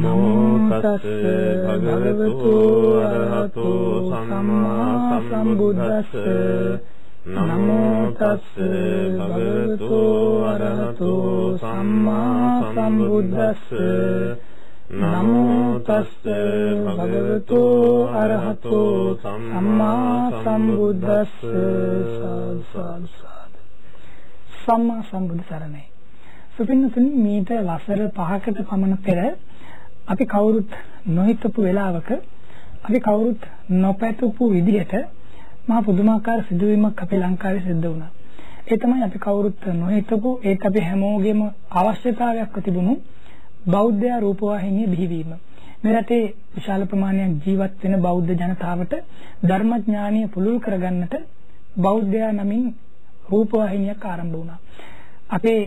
නමෝ තස් භගවතු අරහතෝ සම්මා සම්බුද්දස්ස නමෝ තස් භගවතු අරහතෝ සම්මා සම්බුද්දස්ස නමෝ තස් භගවතු අරහතෝ සම්මා සම්බුද්දස්ස සම්මා සම්බුදු සරණයි සුපින්නතුනි මීට වසර 5කට පමණ පෙර අපි කවුරුත් නොහිතපු වෙලාවක අපි කවුරුත් නොපැතපු විදිහට මහා පුදුමාකාර සිදුවීමක් අපේ ලංකාවේ සිද්ධ වුණා. ඒ තමයි අපි කවුරුත් නොහිතපු ඒක අපි හැමෝගෙම අවශ්‍යතාවයක් තිබුණු බෞද්ධ රූපවාහිනිය බිහිවීම. මේ රටේ විශාල ප්‍රමාණයක් ජීවත් වෙන බෞද්ධ ජනතාවට ධර්මඥානීය පුළුල් කරගන්නට බෞද්ධයා නමින් රූපවාහිනියක් ආරම්භ වුණා. අපේ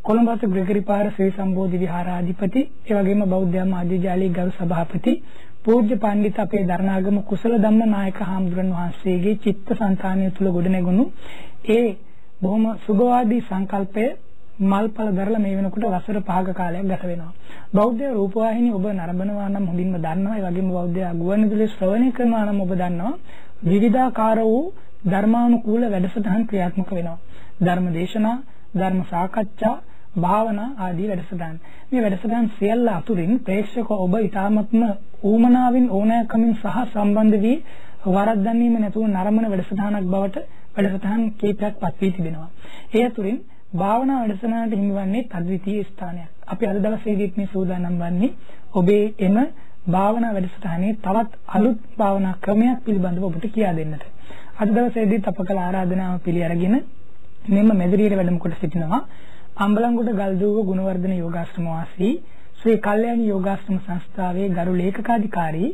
කොළඹ ග්‍රෙගරි පාර ශ්‍රී සම්බෝධි විහාරාධිපති ඒ වගේම බෞද්ධ ආදී ජාලී ගරු සභාපති පූජ්‍ය පඬිත් අපේ දරණාගම කුසල ධම්ම නායක හාමුදුරන් වහන්සේගේ චිත්තසංතානය තුල ගොඩනැගුණු ඒ බොහොම සුභවාදී සංකල්පය මල්පල දරලා මේ වෙනකොට වසර 5ක කාලයක් ගත වෙනවා. බෞද්ධ රූපවාහිනිය ඔබ නරඹනවා නම් හොඳින්ම දන්නවා. ඒ වගේම බෞද්ධ ගුවන්විදුලි ශ්‍රවණය කරනවා නම් ඔබ දන්නවා. විවිධාකාර වූ ධර්මානුකූල වැඩසටහන් ක්‍රියාත්මක වෙනවා. ධර්ම දේශනා, ධර්ම සාකච්ඡා, භාවනා ආදී වැඩසටහන්. මේ වැඩසටහන් සියල්ල අතුරින් ප්‍රේක්ෂක ඔබ ඊ타මත්ම ඌමනාවෙන් ඕනෑකමින් සහ සම්බන්ධ වී වරද්දන්නේම නැතුව නරමන වැඩසටහනක් බවට වැඩසටහන් කීපයක් පත් වී තිබෙනවා. ඒ අතුරින් භාවනා වැඩසටහනට හිමිවන්නේ අද්විතීය ස්ථානයක්. අපි අද දවසේදීත් මේ සූදානම් වන්නේ ඔබේ එම භාවනා වැඩසටහනේ තවත් අලුත් භාවනා ක්‍රමයක් පිළිබඳව ඔබට කියා දෙන්නට. අද දවසේදීත් අප කළ ආරාධනාව පිළි අරගෙන මෙම මෙදිරියට වැඩම කොට සිටිනවා අම්බලන්ගොඩ ගල්දුව ගුණවර්ධන යෝගාශ්‍රම වාසී ශ්‍රී කල්යාණි යෝගාශ්‍රම සංස්ථාවේ ගරු ලේකකාධිකාරී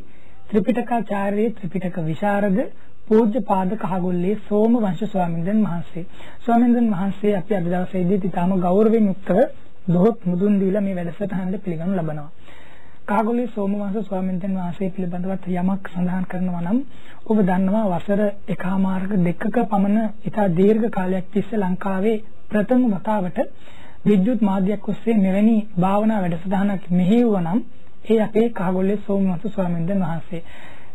ත්‍රිපිටකාචාර්ය ත්‍රිපිටක විශාරද පූජ්‍ය පාද කහගොල්ලේ සෝම වංශ ස්වාමීන් වහන්සේ. ස්වාමීන් වහන්සේ අපි අද දවසේදී ඊටාම ගෞරවයෙන් යුක්තව දොහොත් මුදුන් දීලා මේ වැඩසටහනට පිළිගනු ලබනවා. කාගොල්ලේ සෝමවංශ ස්වාමීන් වහන්සේ පිළිබඳව යමක් සඳහන් කරනවා නම් ඔබ දන්නවා වසර එකමාරක දෙකක පමණ ඉතා දීර්ඝ කාලයක් තිස්සේ ලංකාවේ ප්‍රථම වතාවට විද්‍යුත් මාධ්‍යයක් ඔස්සේ මෙවැනි භාවනා වැඩසටහනක් මෙහෙයුවා නම් ඒ අපේ කාගොල්ලේ සෝමවංශ ස්වාමීන් වහන්සේ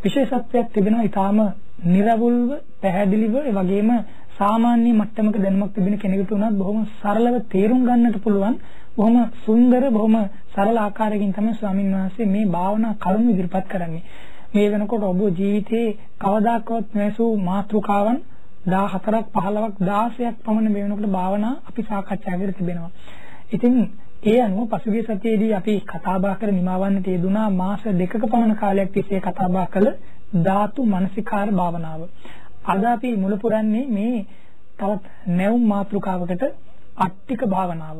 විශේෂත්වයක් තිබෙනවා ඊටාම නිර්වුල්ව පැහැදිලිව ඒ වගේම සාමාන්‍ය මට්ටමක දැනුමක් තිබෙන කෙනෙකුට උනත් බොහොම සරලව තේරුම් ගන්නට පුළුවන් බොහොම සුන්දර බොහොම සරල ආකාරයකින් තමයි ස්වාමීන් වහන්සේ මේ භාවනා කරුණු ඉදිරිපත් කරන්නේ. මේ වෙනකොට ඔබ ජීවිතේ කවදාකවත් නැසූ මාතෘකාවන් 14ක් 15ක් 16ක් පමණ මේ වෙනකොට භාවනා අපි සාකච්ඡා කරලා තිබෙනවා. ඉතින් ඒ අනුව පසුගිය සතියේදී අපි කතා බහ කර නිමවන්නට යෙදුනා මාස දෙකක පමණ කාලයක් තිස්සේ කතා බහ කළ ධාතු මනසිකාර භාවනාව. අද අපි මුල පුරන්නේ මේ තවත් නැවුම් මාතෘකාවකට අට්ටික භාවනාව.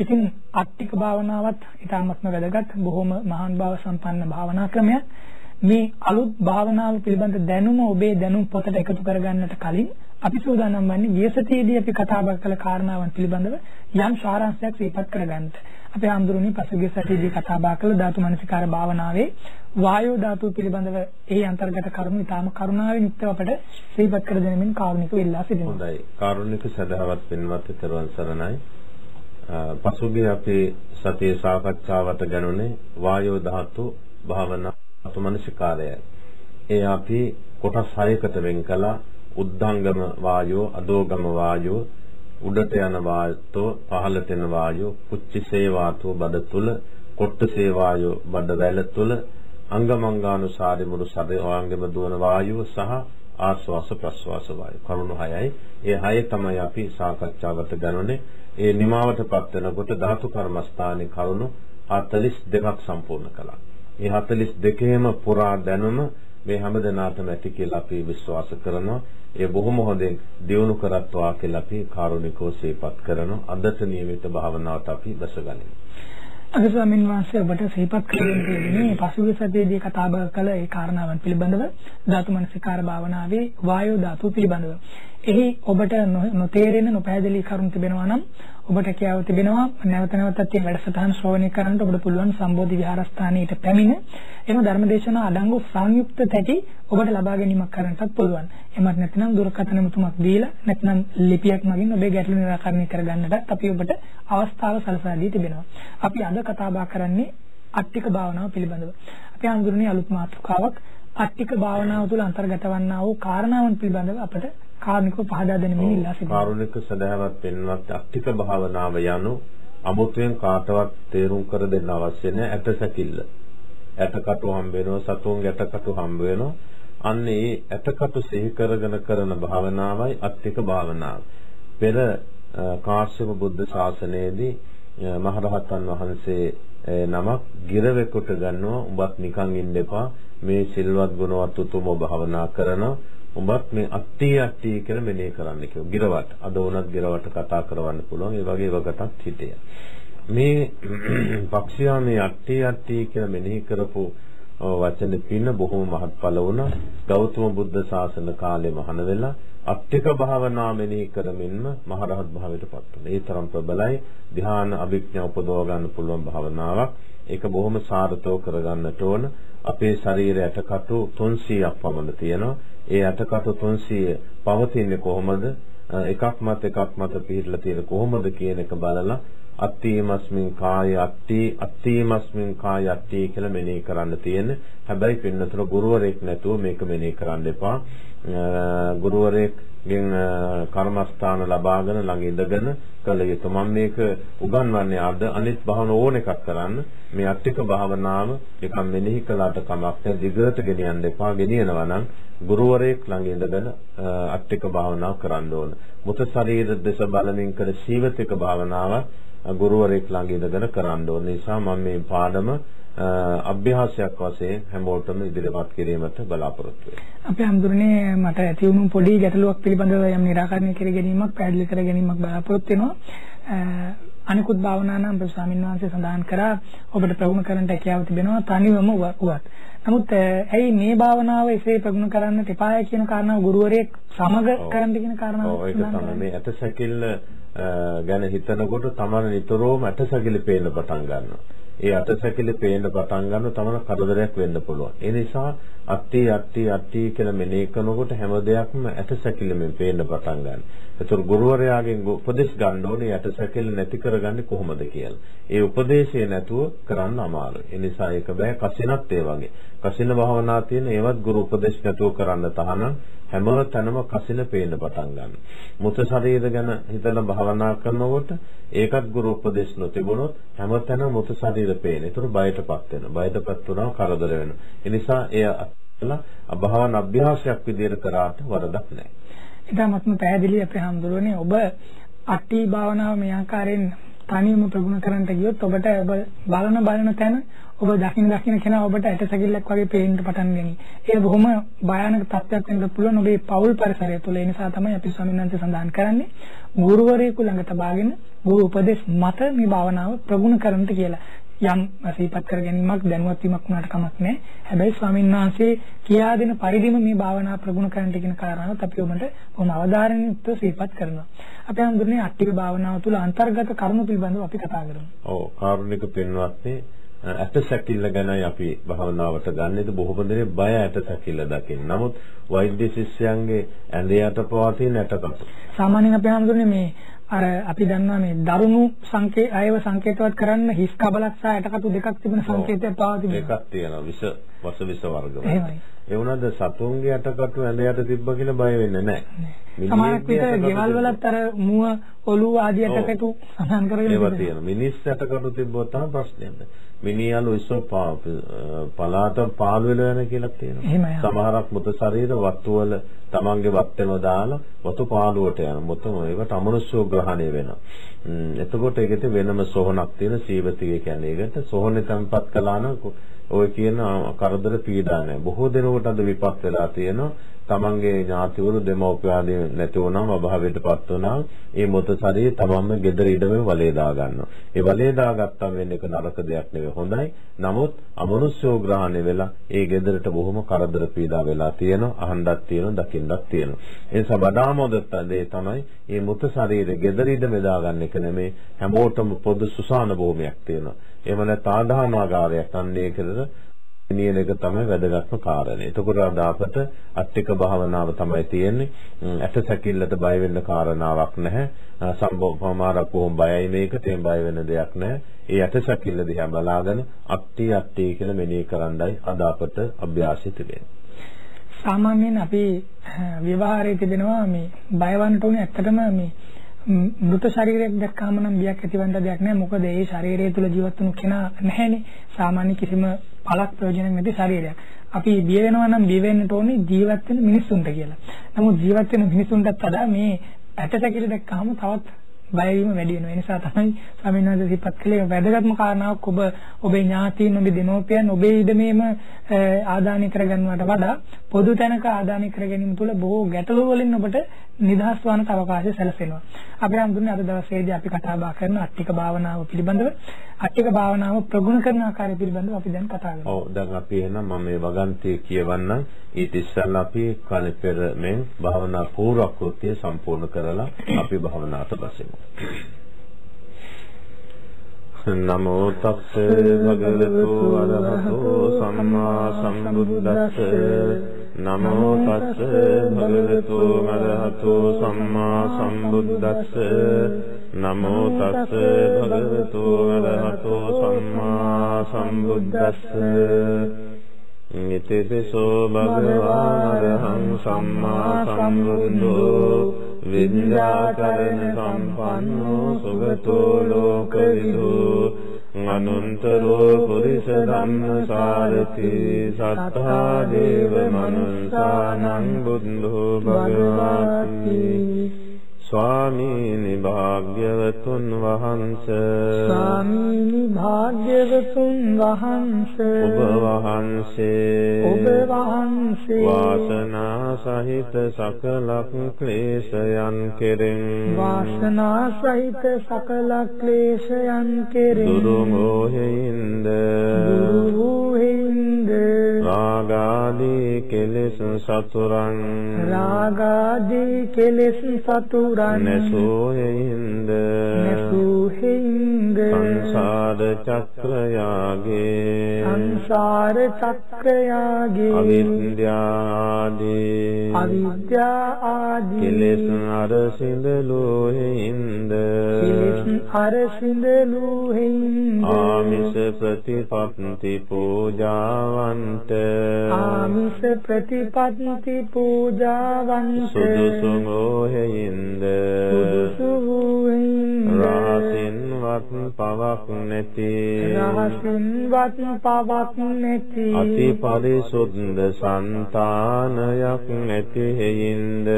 ඉතින් අට්ටික භාවනාවත් ඊටාත්ම වැදගත් බොහොම මහාන් භාව සම්පන්න භාවනා ක්‍රමයක්. මේ අලුත් භාවනාව පිළිබඳ දැනුම ඔබේ දැනුම් පොතට එකතු කරගන්නට කලින් අපි සූදානම් වන්නේ ගිය සතියේදී අපි කතා බහ කළ කාරණාවන් පිළිබඳව යම් සාරාංශයක් සිහිපත් කරගන්නට. අපි හඳුරුනේ පසුගිය සතියේදී කතා බහ කළ ධාතු මනසිකාර භාවනාවේ වායෝ ධාතුව පිළිබඳව ඒ අන්තර්ගත කරුණු ඊටාම කරුණාවෙන් යුක්තව අපට සිහිපත් කර දෙනමින් කාරුණික වෙල්ලා සිටිනවා. හොඳයි. කාරුණික සදහවත් වෙනවත් තෙරුවන් සරණයි. පසුගිය අපේ සතියේ සාකච්ඡාවට ගනුනේ වායෝ ධාතු භාවනා අතුමනසිකාරයයි. ඒ අපි කොටස් 6කට වෙන් කළා. උද්ධංගම වායෝ අදෝගම වායෝ උඩට යන වායෝ පහළට යන වායෝ කුච්චිසේ වාතෝ බඩ තුල කොට්ටසේ වායෝ බඩ වැල තුල අංගමංගානුසාරි මුළු සදවාංගෙම දුවන වායුව සහ ආස්වාස ප්‍රස්වාස වායු. කරුණු හයයි. ඒ හය තමයි අපි සාකච්ඡාවට ගන්නනේ ඒ නිමාවටපත් වෙනකොට ධාතු කර්මස්ථානයේ කරුණු 42ක් සම්පූර්ණ කළා. මේ 42ේම පුරා දැනුම මේ හැමදෙනාටම ඇති කියලා අපි විශ්වාස කරනවා. ඒ බොහොම හොඳින් දියුණු කරත්වා කියලා අපි කාරුණිකව සිහිපත් කරනවා. අදට නියමිත භාවනාවට අපි දැසගනිමු. අද ස්වාමීන් වහන්සේ ඔබට සිහිපත් කරගෙන තියෙන්නේ පසුගිය සතියේදී කතා බහ කළ ඒ කාරණාවන් පිළිබඳව ධාතු මනසිකාර භාවනාවේ වායෝ ධාතු පිළිබඳව. එහි ඔබට නොතේරෙන නොපැහැදිලි කරුණු තිබෙනවා නම් ඔබට කියව තිබෙනවා නැවත නැවතත් මේ වැඩසටහන ශ්‍රවණය කරන්න ඔබට පුළුවන් සම්බෝධි විහාරස්ථානයට පැමිණ එම ධර්මදේශනා අඩංගු සංයුක්ත තැටි ඔබට ලබා ගැනීමක් කරන්නටත් පුළුවන්. එමත් නැත්නම් දුරකථන මුතුමක් දීලා නැත්නම් ලිපියක් මගින් ඔබේ ගැටලු නිරාකරණය කරගන්නටත් අපි ඔබට අවස්ථාව සලසා දී තිබෙනවා. අපි අද කතා බහ කරන්නේ අට්ටික භාවනාව පිළිබඳව. අපි අඳුරන්නේ අලුත් මාතෘකාවක් අට්ටික භාවනාව තුළ අන්තර්ගත වන්නා වූ කාරණාවන් පිළිබඳව අපට කාර්මිකව පහදා දෙනමින් ඉල්ලා සිටිනවා. කාරුණික සදාවත් පෙන්වත් අට්ටික භාවනාව යනු අමුතුවෙන් කාටවත් තේරුම් කර දෙන්න අවශ්‍ය නැහැ ඇටසැකිල්ල. ඇටකටු හම්බ වෙනවා සතුන් ඇටකටු හම්බ වෙනවා. අන්න ඒ ඇටකටු සිහි කරගෙන කරන භාවනාවයි අට්ටික භාවනාව. පෙර කාශ්‍යප බුද්ධ ශාසනයේදී මහරහතන් වහන්සේ නමක් ගිරවෙකුට ගන්නවා උඹත් නිකන් ඉන්න එපා මේ සිල්වත් ගුණවත් උතුම භාවනා කරනවා උඹත් මේ අට්ටි අට්ටි කියලා මෙනෙහි කරන්න කිව්වා. ගිරවට. අද වුණත් ගිරවට කතා කරවන්න පුළුවන්. ඒ වගේ වකටත් හිතේ. මේ පක්ෂියා මේ අට්ටි අට්ටි කියලා මෙනෙහි කරපු වචන පින්න බොහොම මහත්ඵල වුණා. ගෞතම බුද්ධ ශාසන කාලේ මහාන වෙලා අට්ටික භාවනා මෙනෙහි කරමින්ම මහරහත් භාවයට පත් වුණා. ඒ තරම් ප්‍රබලයි ධ්‍යාන අභිඥා උපදව ගන්න පුළුවන් භාවනාවක්. ඒක බොහොම සාර්ථකව කරගන්නට ඕන. අපේ ශරීරය ඇටකටු 300ක් පමණ තියෙනවා. ඒ ඇටකටු 300 පවතින්නේ කොහොමද? එකක් මත එකක් මත පිළිట్లా තියෙන කොහොමද කියන එක බලලා අත්ථීමස්මින් කාය අත්ථි අත්ථීමස්මින් කාය අත්ථි කියලා මෙනෙහි කරන්න තියෙන. හැබැයි පින්නතර ගුරුවරයෙක් නැතුව මේක මෙනෙහි කරන්න එපා. ගුරුවරයෙක්ගෙන් කර්මස්ථාන ලබාගෙන ළඟ ඉඳගෙන කළ යුතු. මම මේක උගන්වන්නේ අද අනිත් භාවන ඕන එකක් කරන්න. මේ අට්ටික භාවනාව නිකන් මෙනෙහි කළාට කමක් නැහැ. දිගට ගෙනියන්න එපා. ගෙනියනවා නම් ගුරුවරයෙක් ළඟ ඉඳගෙන අට්ටික භාවනාව කරන්න ඕන. මුත ශරීර දෙස බලමින් කර සීවතික භාවනාව ගුරුවරයෙක් ළඟ ඉඳගෙන කරන්න ඕන නිසා මම මේ පාඩම අභ්‍යාසයක් වශයෙන් හැමෝටම ඉදිරිපත් කිරීමට බලාපොරොත්තු වෙනවා. අපි හඳුරන්නේ මට ඇති වුණු පොඩි ගැටලුවක් පිළිබඳව යම් निराකරණය කර ගැනීමක් පැහැදිලි කර ගැනීමක් බලාපොරොත්තු වෙනවා. අනිකුත් භාවනා නම් ස්වාමීන් වහන්සේ සඳහන් කරා ඔබට ප්‍රගුණ කරන්න හැකියාව තිබෙනවා තනිවම උවත්. නමුත් ඇයි මේ භාවනාව එසේ ප්‍රගුණ කරන්න තෙපාය කියන කාරණාව ගුරුවරයෙක් සමග කරන්න කියන කාරණාව ඔව් ඒක තමයි මේ ඇටසැකිල්ල ගැන හිතනකොට තමයි නිතරම ඇටසැකිලි පේන්න පටන් ගන්නවා. ඒ අටසැකිලි පේන්න පටන් ගන්න තමන කරදරයක් වෙන්න පුළුවන්. ඒ නිසා අට්ටි අට්ටි අට්ටි කියලා මෙනෙහි කරනකොට හැම දෙයක්ම ඇටසැකිලිමෙන් පේන්න පටන් ගන්නවා. ඒතර ගුරුවරයාගෙන් උපදෙස් ගන්න ඕනේ ඇටසැකිලි නැති කරගන්නේ කොහොමද කියලා. ඒ උපදේශය නැතුව කරන්න අමාරුයි. ඒ නිසා ඒක බෑ කසිනත් ඒ වගේ. කසින භාවනා තියෙන ඒවත් ගුරු උපදෙස් නැතුව කරන්න තහනම් හැම තැනම කසින පේන්න පටන් ගන්නවා. මුත ශරීර ගැන හිතලා භාවනා කරනකොට ඒකත් ගුරු උපදෙස් නොතිබුණොත් හැම තැනම මුත ශරීර පේන. ඒතර බයටපත් වෙනවා. බයටපත් වුණාම කරදර වෙනවා. ඒ නිසා එය අත්ලා අභාවන අභ්‍යාසයක් විදිහට කරාට වරදක් නැහැ. ඊටමත්ම පැහැදිලි අපේ හඳුරන්නේ ඔබ අට්ටි භාවනාව මේ ආකාරයෙන් තනියම ප්‍රගුණ කරන්නට ගියොත් ඔබට ඔබ බලන බලන තැන ඔබ දකින්න දකින්න කෙනා ඔබට ඇටසැකිල්ලක් වගේ පේන්න පටන් ගනී. ඒ බොහොම භයානක තත්ත්වයක් වෙන්න පුළුවන් ඔබේ පෞල් පරිසරය තුළ. ඒ නිසා තමයි අපි ස්වාමීන් වහන්සේ සඳහන් කරන්නේ ගුරුවරයෙකු ළඟ තබාගෙන ගුරු උපදෙස් මත මේ භාවනාව ප්‍රගුණ කරන්නට කියලා. යම් සිහිපත් කර ගැනීමක් දැනුවත් වීමක් වුණාට කමක් නැහැ. හැබැයි ස්වාමීන් වහන්සේ කියා දෙන පරිදිම මේ භාවනා ප්‍රගුණ කරන්නට කියන කාරණාවත් අපි ඔබට බොහොම අවධාරණයෙන් යුක්තව සිහිපත් කරනවා. අපි හඳුන්නේ අට්ටික භාවනාව තුළ අන්තර්ගත කරුණු පිළිබඳව අපි කතා කරමු. ඔව් කාරුණික පින්වත්නි ඇට සැකිල්ල ගැනයි අපි භාවනාවට ගන්නෙද බොහෝ දෙනෙක් බය ඇට සැකිල්ල දකින්න. නමුත් වෛද්‍ය ශිෂ්‍යයන්ගේ ඇඳේ යට පවතින ඇටකට. සාමාන්‍යයෙන් අපි හඳුන්නේ මේ අර අපි දන්නවා මේ දරුණු සංකේ අයව සංකේතවත් කරන්න හිස් කබලක් සහ යටකටු දෙකක් තිබෙන සංකේතයක් පවතින එකක් තියෙනවා. විස වස විස වර්ග ඒ වුණාද සතුන්ගේ යටකටු ඇඳ යට තිබ්බ කියලා බය වෙන්නේ නැහැ. සමහරක් විට ගෙවල් වලත් අර මුව ඔළුව ආදී යටකටු සඳහන් කරගෙන ඒවා තියෙනවා. මිනිස් යටකටු තිබ්බොත් තමයි ප්‍රශ්නයක් මිනිහලු ඉස්සෝ පලාත පාළු වෙලා යන කියලා තියෙනවා සමහරක් මුත ශරීර වත්තු වල තමන්ගේ වත්තේම දාලා වතු පාළුවට යන මුතම ඒකට අමනුෂ්‍ය ග්‍රහණය වෙනවා. එතකොට ඒකෙත් වෙනම සෝහනක් තියෙන සීවතිය කියන්නේ ඒකට සෝහනේ තම්පත් කළා නම් ඔය කියන කරදර පීඩා නැහැ. බොහෝ දෙනෙකුට අද විපත් වෙලා තියෙනවා. තමන්ගේ ඥාතිවරු දෙමව්පියාදී නැති වුණාම අභාවයටපත් වුණා. ඒ මොත ශරීරය තමන්ම gedara ඉඩමේ වලේ දා ගන්නවා. ඒ වලේ දාගත්තම වෙන්නේ එක නරක දෙයක් නෙවෙයි හොඳයි. නමුත් අමනුෂ්‍යෝ ග්‍රහණය වෙලා ඒ gedarට බොහොම කරදර පීඩා වෙලා තියෙනවා. අහන්නක් තියෙනවා, දකින්නක් තියෙනවා. ඒ නිසා වඩාම හොඳ දේ තමයි මේ මුත ශරීරය gedara ඉඩමේ දාගන්න එක නෙමෙයි හැමෝටම පොදු සුසාන භූමියක් තියෙනවා. එහෙම නැත්නම් ආදානාගාරයක් අන්නේ කරලා ගෙනියන එක තමයි වැදගත්ම කාරණේ. එතකොට අද අපට අට්ටික භාවනාව තමයි තියෙන්නේ. ඇට සැකිල්ලට බය වෙන්න කාරණාවක් නැහැ. සම්බෝපමාරක් කොහොම බයයි මේකට ඒ බය වෙන දෙයක් නැහැ. ඒ ඇට සැකිල්ල දිහා බලාගෙන අට්ටි අට්ටි කියලා මෙනෙහි කරන්නයි අද අපට අභ්‍යාසය තිබෙන්නේ. සාමාන්‍යයෙන් අපි විවාහයේ තිබෙනවා මේ බයවන්ට උනේ ඇත්තටම මේ මృత ශරීරයක් දැක්කම නම් බියක් ඇතිවන්න දෙයක් නැහැ. මොකද ඒ ශරීරය තුල ජීවත් වුණු කෙනා නැහැනේ. සාමාන්‍ය කිසිම පළක් ප්‍රයෝජනයක් නැති ශරීරයක්. අපි බිය වෙනවා නම් බිය වෙන්නට ඕනේ ජීවත් වෙන මිනිස්සුන්ට කියලා. නමුත් ජීවත් වෙන මිනිස්සුන්ටත් වඩා මේ ඇටසැකිලි දැක්කම තවත් බය වීම වැඩි වෙනවා. ඒ නිසා තමයි ස්වාමීන් වහන්සේ සිපත් කළේ වැදගත්ම කාරණාවක් ඔබ ඔබේ ඥාතීන් ඔබේ දෙමෝපියන් ඔබේ ඉඩමේම ආදානය කරගන්නවට වඩා පොදු තැනක ආදානය කර ගැනීම තුළ බොහෝ ගැටලු වලින් ඔබට නිදහස් වන්නට අවකාශය සැලසෙනවා. අපි හඳුන්නේ අද දවසේදී අපි කතා බහ කරන අට්ටික භාවනාව පිළිබඳව අට්ටික භාවනාව ප්‍රගුණ කරන ආකාරය පිළිබඳව අපි දැන් කතා කරමු. ඔව් දැන් අපි එහෙනම් මම මේ වගන්තිය කියවන්නම්. ඊට ඉස්සෙල්ලා අපි කලින් පෙර මෙන් භාවනා පූර්ව කෘත්‍ය සම්පූර්ණ කරලා අපි භාවනාවට බසෙමු. නමෝ තස්ස භගවතු අරහතෝ සම්මා සම්බුද්දස්ස. නමෝ තස්ස භගවතු අරහතෝ සම්මා සම්බුද්දස්ස. නමෝ තස්ස භගවතු අරහතෝ සම්මා සම්බුද්දස්ස. ඉතිපිසෝ භගවානරහං සම්මා සම්බුද්ධෝ විද්‍යාකරණ සම්පන්නෝ සුගතෝ ලෝකවිදු. අනුන්තරෝ පුරිස ධම්මසාරති සත්තා දේව මනුස්සානං බුද්ධෝ භගවාති. ස්වාමීනි භාග්‍යවතුන් වහන්ස ස්වාමීනි භාග්‍යවතුන් වහන්ස ඔබ වහන්සේ ඔබ වහන්සේ වාසනා සහිත සකලක් ක්ලේශයන් කෙරෙන් වාසනා සහිත සකල ක්ලේශයන් කෙරෙන් දුරු මොහෙින්ද දුරු වූහින්ද රාගාදී කෙලෙස් සතුරන් රාගාදී කෙලෙස් සතුරන් නැසෝහෙින්ද නැසූහින්ද සංසාර චක්‍රයාගේ සංසාර චක්‍රයාගේ අවිද්‍යාදී අවිද්‍යා ආදී කෙලෙස් අර සිඳලෝහෙින්ද කෙලෙස් අර සිඳලුහින්ද ආමිස ප්‍රතිපත්ති පූජාවන්ත ආමිස ප්‍රතිපත්ති පූජාවන්ත සුදුසුමෝහෙින්ද රහසින්වත් පවක් නැති. රහසින්වත් පවක් නැති. අති පරිසුද්ධ సంతානයක් නැති හේයින්ද?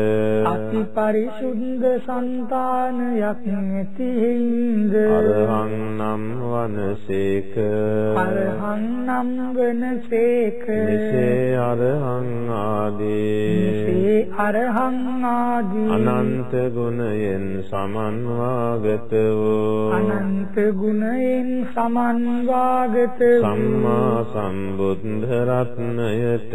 අති පරිසුද්ධ సంతානයක් නැති හේයින්ද? අරහං නම් වනසේක අරහං නම් වනසේක මෙසේ අරහං ආදී. මෙසේ අරහං ආදී. අනන්ත ගුණයෙන් සමන්වාගත වූ අනන්ත ගුණයෙන් සමන්වාගත සම්මා සම්බුද්ධ රත්නයට.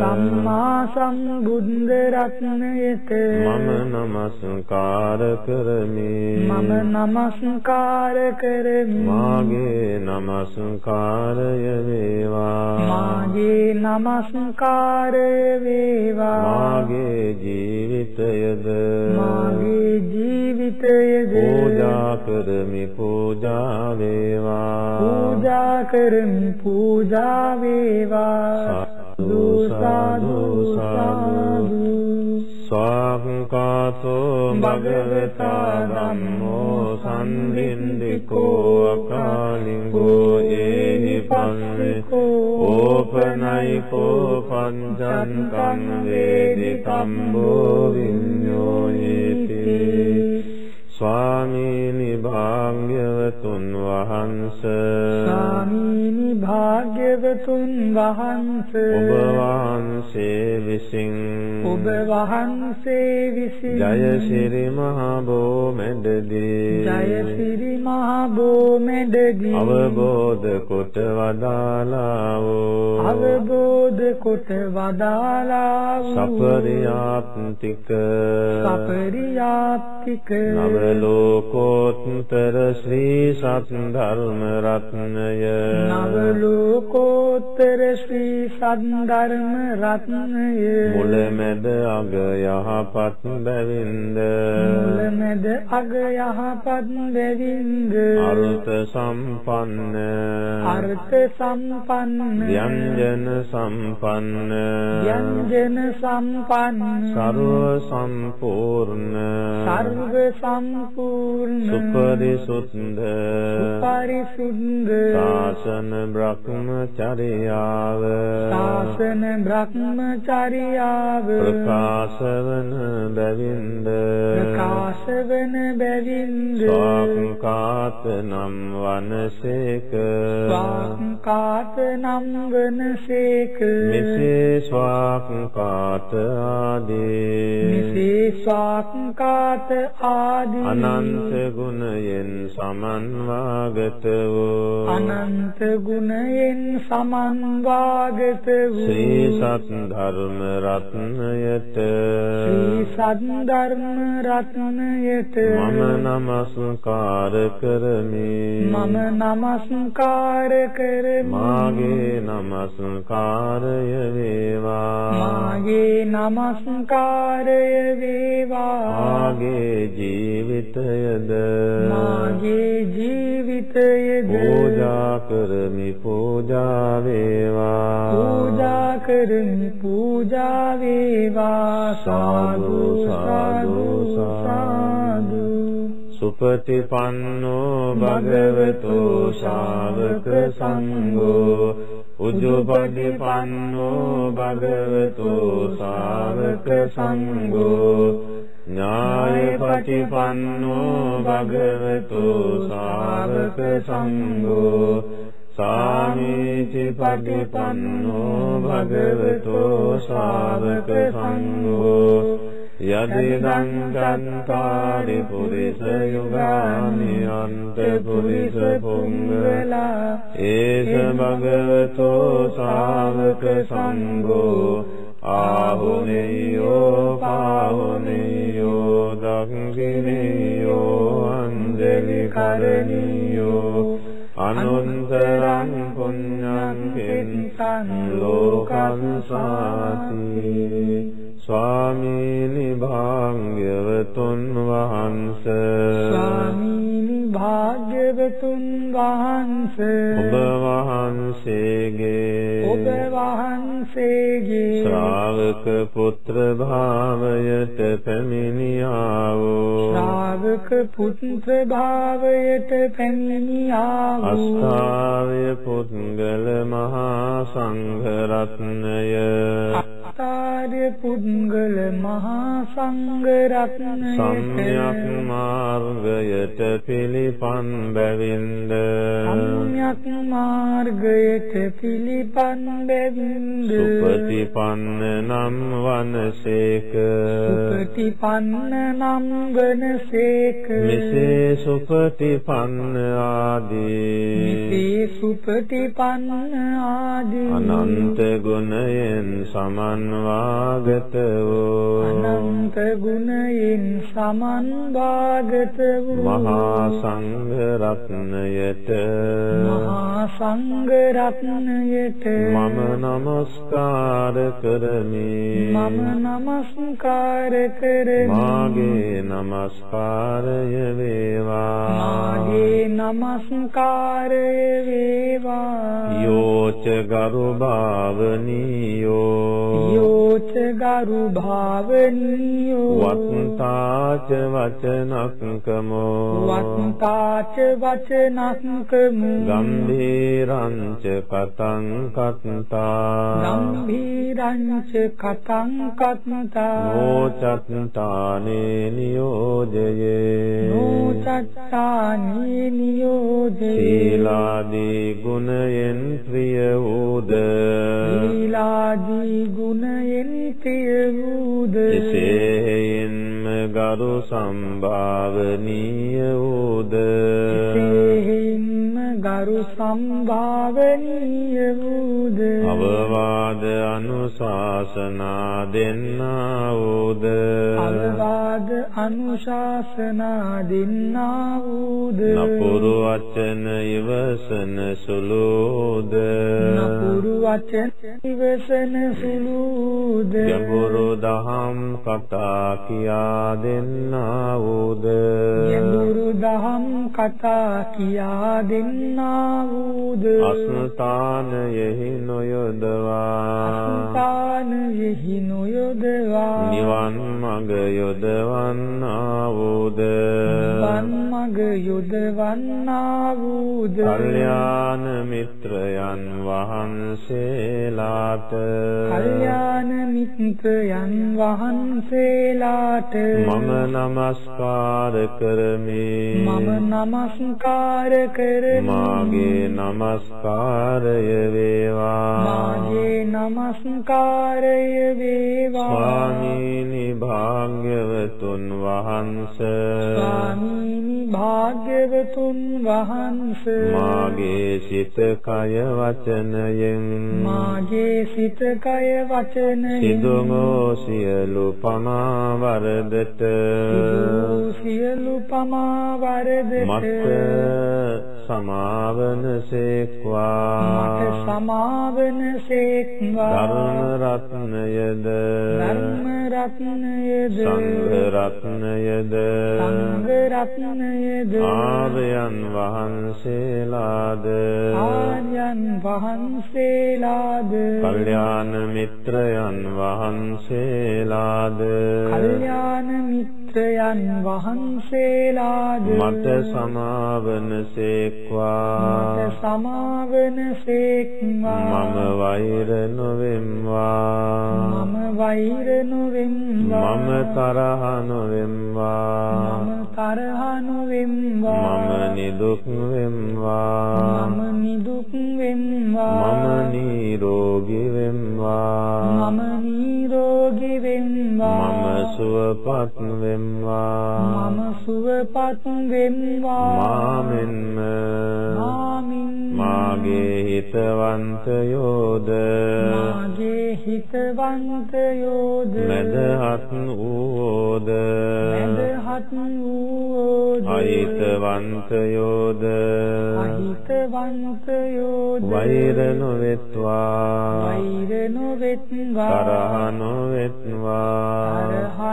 සම්මා සම්බුද්ධ රත්නයට. මම නමස්කාර කරමි. මම නමස්කාර කරමි. මාගේ නමස්කාරය වේවා. මාගේ නමස්කාරය වේවා. මාගේ ජීවිතයද මාගේ ජීවිතයද පූජා කරමි පූජා වේවා පූජා කරමි පූජා වේවා සාදු සාදු සාදු ස්වාංකාතෝ භගවතා ධම්මෝ සම්බින්දිකෝ අකාලිංගෝ ඒහි පස්සිකෝ ඕපනයිකෝ පංචන්තං වේදිකම්බෝ විඤ්ඤෝයේති ස්වාමීනි භාග්‍යවතුන් වහන්ස. ස්වාමීනි භාග්‍යවතුන් වහන්ස. ඔබ වහන්සේ විසින් ඔබ වහන්සේ විසින් ජයසිරි මහ බෝමැඩදී ජයසිරි මහ බෝමැඩදී අවබෝධ කොට වදාලා වූ අවබෝධ කොට වදාලා වූ සපරියාප්තික සපරියාප්තික නව ලෝකෝත්තර ශ්‍රී සත් ධර්ම රත්නය. නව ලෝකෝත්තර ශ්‍රී සද්ධර්ම රත්නය. මුලමෙද අග යහපත් බැවින්ද? මුලමෙද අග යහපත් බැවින්ද? අර්ථ සම්පන්න. අර්ථ සම්පන්න. ව්‍යංජන සම්පන්න. ව්‍යංජන සම්පන්න. සර්ව සම්පූර්ණ. සර්ව සම්පූර්ණ සුපරිසුද්ධ සුපරිසුද්ධ ශාසන බ්‍රහ්මචර්යාව ශාසන බ්‍රහ්මචර්යාව ප්‍රකාශවන බැවින්ද ප්‍රකාශවන බැවින්ද ස්වාක්කාත නම් වනසේක ස්වාක්කාත නම් වනසේක මෙසේ ස්වාක්කාත ආදී මෙසේ ස්වාක්කාත ආදී අනන්ත ගුණයෙන් සමන්වාගත වූ අනන්ත ගුණයෙන් සමන්වාගත වූ ශ්‍රී සත් ධර්ම රත්නයට. ශ්‍රී සද්ධර්ම රත්නයට. මම නමස්කාර කරමි. මම නමස්කාර කරමි. මාගේ නමස්කාරය වේවා. මාගේ නමස්කාරය වේවා. මාගේ ජීවිතයද? මාගේ ජීවිතයද? පූජා කරමි පූජා වේවා. පූජා කරමි පූජා වේවා. සාදු සාදු සාදු සුපටිපන්නෝ භගවතු ශාවක සංඝෝ. උජුපටිපන්නෝ භගවතු ශාවක සංඝෝ ඥායපටිපන්නෝ භගවතු ශාවක සංඝෝ සාමීචි පටිපන්නෝ භගවතු ශාවක සංඝෝ යදිදං ගන්තාරි පුරිස යුගානි අන්ත පුරිස පුංගලා ඒස භගවතෝ ශාවක සංඝෝ ආහුනේයෝ පාහුනේයෝ දක්ඛිනේයෝ අංජලි කරණීයෝ අනුන්තරං පුඤ්ඤං පින්තං ලෝකං සාති. ස්වාමීනි භාග්‍යවතුන් වහන්ස. ස්වාමීනි භාග්‍යවතුන් වහන්ස. ඔබ වහන්සේගේ ඔබ වහන්සේගේ ශ්‍රාවක පුත්‍ර භාවයට පැමිණියා වූ ශ්‍රාවක පුත්‍ර භාවයට පැමිණියා වූ අස්ථාවය පුද්ගල මහා සංඝ රත්නය ආර්ය පුද්ගල මහා සංඝ රත්නය සම්්‍යක් මාර්ගයට පිළිපන් බැවින්ද සම්්‍යක් මාර්ගයට පිළිපන් බැවින්ද සුපටිපන්න නම් වනසේක. සුපටිපන්න නම් වනසේක. මෙසේ සුපටිපන්න ආදී. මෙසේ සුපටිපන්න ආදී. අනන්ත ගුණයෙන් වාගත වූ අනන්ත ගුණයෙන් සමන් වාගත වූ මහා සංඝ රත්නයට මහා සංඝ රත්නයට මම নমස්කාර කරමි. මම নমස්කාර කරමි. මාගේ নমස්කාරය වේවා. මාගේ নমස්කාරය වේවා. යෝච ගරු භාවනියෝ යෝච ගරු භාවනියෝ වත්තාච වචනක්කමෝ වත්තාච වචනක්කමු ගම්භීරංච කතං කත්තා ගම්භීරංච කතං කත්තා නෝචත්තානේ නියෝජයේ නෝචත්තානී නියෝජේ සීලාදී ගුණයෙන් ප්‍රිය වූද සීලාදී ගුණයෙන් ප්‍රිය වූද එසේයින්ම ගරු සම්භාවනීය වූද? එසේහින්ම ගරු සම්භාවනීය වූද? අවවාද අවවාද අනුශාසනා දෙන්නා වූද? අවවාද අනුශාසනා දෙන්නා වූද? නපුරු වචන ඉවසන සුළුද නපුරු වචන ඉවසන සුළුද ගැඹුරු දහම් කතා කියා දෙන්නා වූද ගැඹුරු දහම් කතා කියා දෙන්නා වූද අස්ථානයෙහි නොයොදවා. අස්ථානයෙහි නොයොදවා. නිවන් මඟ යොදවන්නා වූද නිවන් මඟ යොදවන්නා වූද කල්යාණ මිත්‍රයන් වහන්සේලාට. කල්යාණ මිත්‍රයන් වහන්සේලාට මම নমස්කාර කරමි. මම নমස්කාර කරමි. මාගේ নমස්කාරය වේවා. මාගේ নমස්කාරය වේවා. ස්වාමීනි භාග්‍යවතුන් වහන්සේ. ස්වාමීනි භාග්‍යවතුන් වහන්සේ. මාගේ සිත කය වචනයෙන්. මා මාගේ සිත කය වචනයෙන් සිදුමෝ සියලු පමා වරදට සියලු පමා වරදට මට සමාවන සේක්වා මට සමාවන සේක්වා ධර්ම රත්නයද ධර්ම රත්නයද සංඝ රත්නයද සංඝ රත්නයද ආර්යයන් වහන්සේලාද ආර්යයන් වහන්සේලාද කල්යාණ මිත්‍රයන් වහන්සේලාද? කල්යාණ මිත්‍රයන් වහන්සේලාද මට සමාවන සේක්වා. මට සමාවන සේක්වා. මම වෛර නොවෙම්වා. මම වෛර නොවෙම්වා. මම තරහ නොවෙම්වා. මම තරහ නොවෙම්වා. මම නිදුක් වෙම්වා. මම නිදුක් වෙම්වා. මම නිරෝගී වෙම්වා. මම නිරෝගී වෙම්වා. මම සුවපත් වෙම්වා මම සුවපත් වෙම්වා මාමෙන්ම මාමින් මාගේ හිතවන්තයෝද? මාගේ හිතවන්තයෝද? මදහත් වූෝද මැදහත් වූෝද අහිතවන්තයෝද? අහිතවන්තයෝද? වෛර නොවෙත්වා. වෛර නොවෙත්වා. තරහ නොවෙත්වා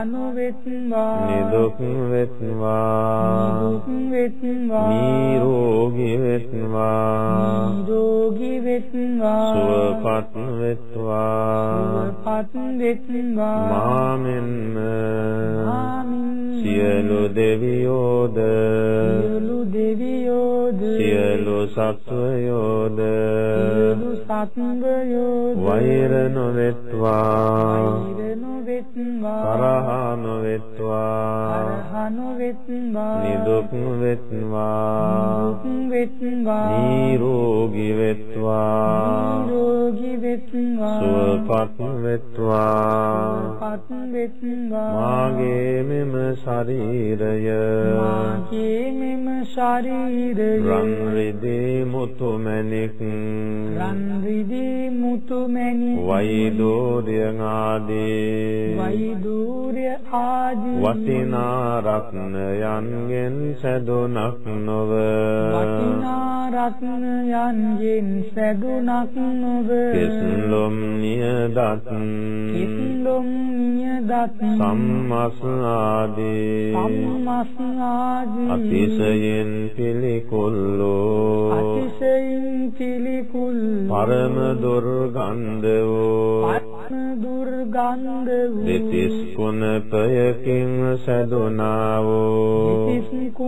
නොවෙත්වා නිදුක් වෙත්වා නිදුක් වෙත්වා නිරෝගී වෙත්වා නිරෝගී වෙත්වා සුවපත් වෙත්වා සුවපත් වෙත්වා මාමෙන්ම ආමින් සියලු දෙවියෝද සියලු දෙවියෝද සියලු සත්වයෝද සියලු සත්වයෝද වෛර නොවෙත්වා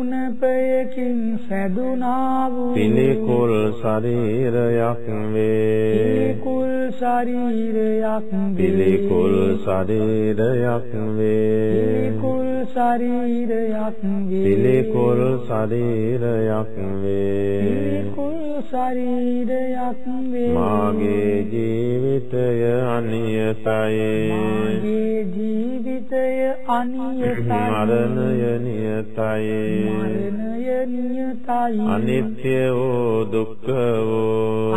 කුණපයකින් සැදුනා වූ පිළිකුල් ශරීරයක් වේ පිළිකුල් ශරීරයක්. පිළිකුල් ශරීරයක් වේ පිළිකුල් ශරීරයක් වේ. පිළිකුල් ශරීරයක් වේ පිළිකුල් ශරීරයක් වේ. මාගේ ජීවිතය අනියතයි මාගේ ජීවිතය අනියතයි මරණය නියතයි මරණය නියතයි අනිත්‍ය වූ දුක්ඛ වූ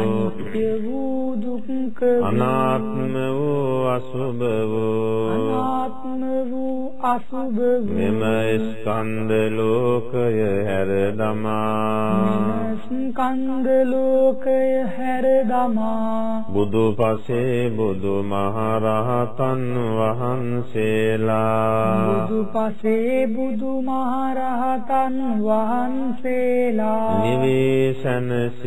අනාත්ම වූ අසුභ වූ අනාත්ම වූ අසුභ වූ මෙම ස්කන්ධ ලෝකය හැර දමා ස්කන්ධ ලෝකය හැර දමා බුදු පසේ බුදු මහරහතන් වහන්සේලා බුදු පසේ බුදු මහරහතන් වහන්සේලා නිවේසනසේ.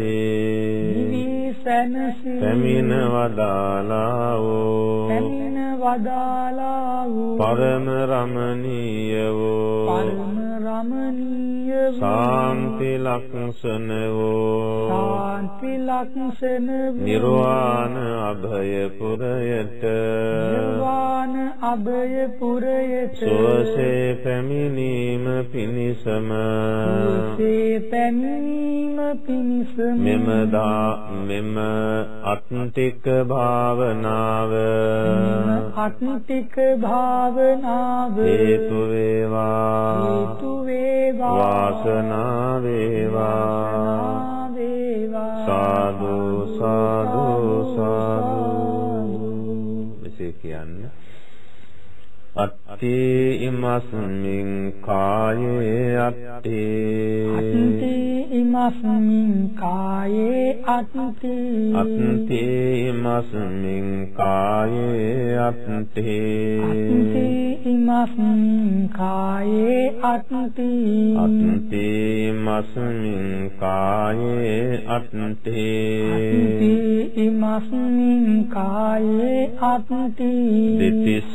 නිවිසනසේ. පැමිණ වදාලා වූ පැමිණ වදාලා වූ පරම රමණීය වූ පරම රමණීය වූ ශාන්ති ලක්ෂණ වූ ශාන්ති ලක්ෂණ වූ නිර්වාණ අභය පුරයට. නිර්වාණ අභය පුරයට. සෝසේ පැමිණීම පිණිසම සුවසේ පැමිණීම පිණිසම මෙම දා මෙම අත්තික භාවනාව අත්තික භාවනාව හේතු වේවා හේතු වේවා වාසනාව වේවා වේවා සාදු සාදු සාදු අත්තේ ඉමස්මින් කායේ අත්තේ. අත්ති ඉමස්මින් කායේ අත්ති. අත්තේ ඉමස්මින් කායේ අත්තේ. අත්ති ඉමස්මින් කායේ අත්ති. අත්තේ ඉමස්මින් කායේ අත්තේ. අත්ති ඉමස්මින් කායේ අත්ති. දෙතිස්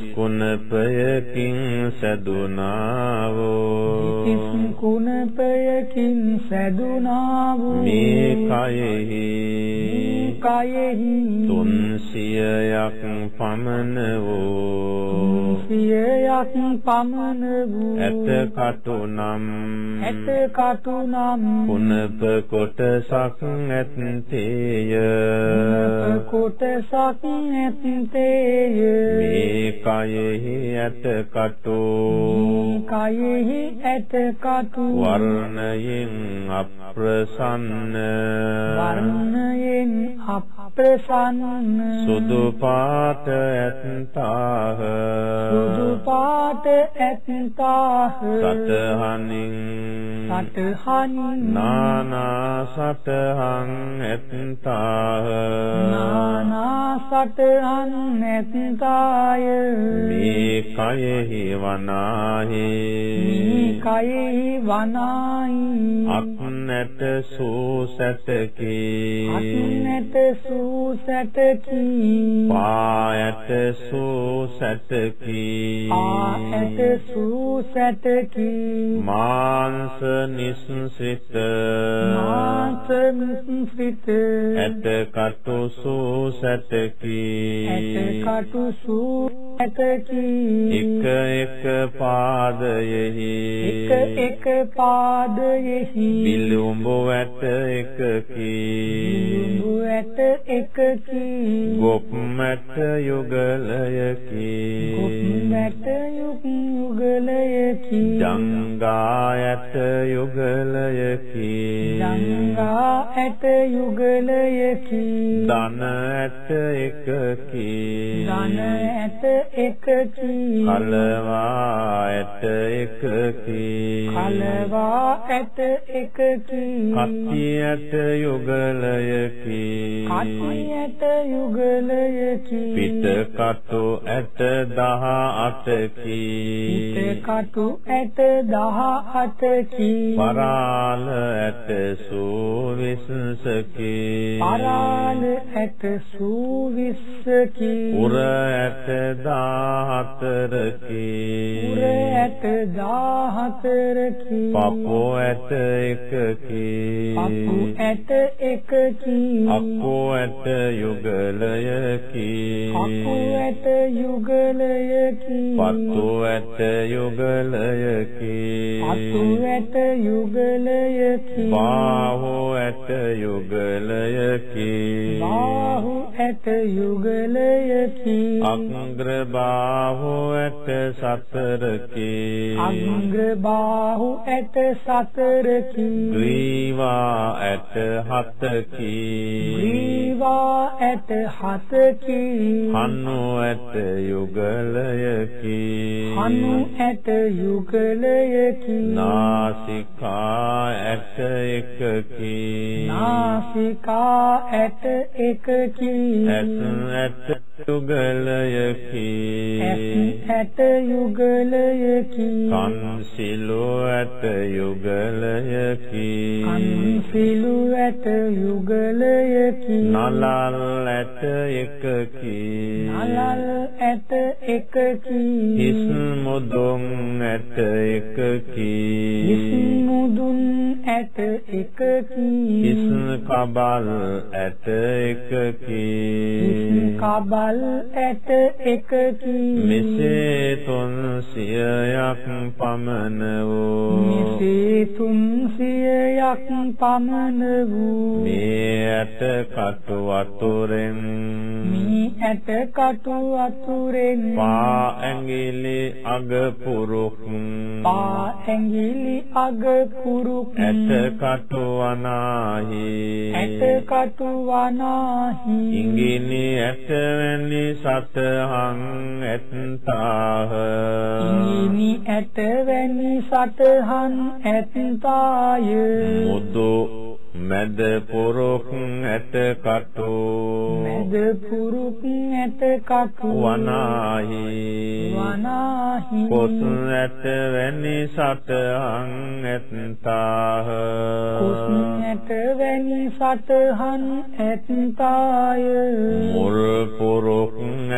කුණපයකින් සදුනා වූ කිස් කුණපයකින් සැදුනා වූ මේ කයෙහි කයෙහි තුන්සියයක් පමණ වූ සියයක් පමණ වූ ඇත කටු නම් ඇත කටු නම් කුණප කොටසක් ඇත්තේය. කොටසක් ඇත්තේය. මේ කයෙහි ඇත කටු කයෙහි ඇත කටු වර්ණයෙන් අප්‍රසන්න වර්ණයෙන් අප්‍රසන්න සුදු පාට ඇත්තාහ. සුදු පාට ඇත්තාහ. සතහනින්. සතහන් නානා සතහන් ඇත්තාහ. නානා සතහන් ඇත්තාය. මේ කයෙහි වනාහි. මේ කයෙහි වනායි අක්නට සූසතකි අත්නැට සූසැටකි පායට සූසතකි. ආඇට සූසැටකි මාංශ නිස්සිත. මාත මිස්සිත ඇට කටු සූසතකි. ඇට කටු සූසැටකි ග්‍රීවා ඇත හතකි. ග්‍රීවා ඇත හතකි. හනු ඇත යුගලයකි. හනු ඇත යුගලයකි. නා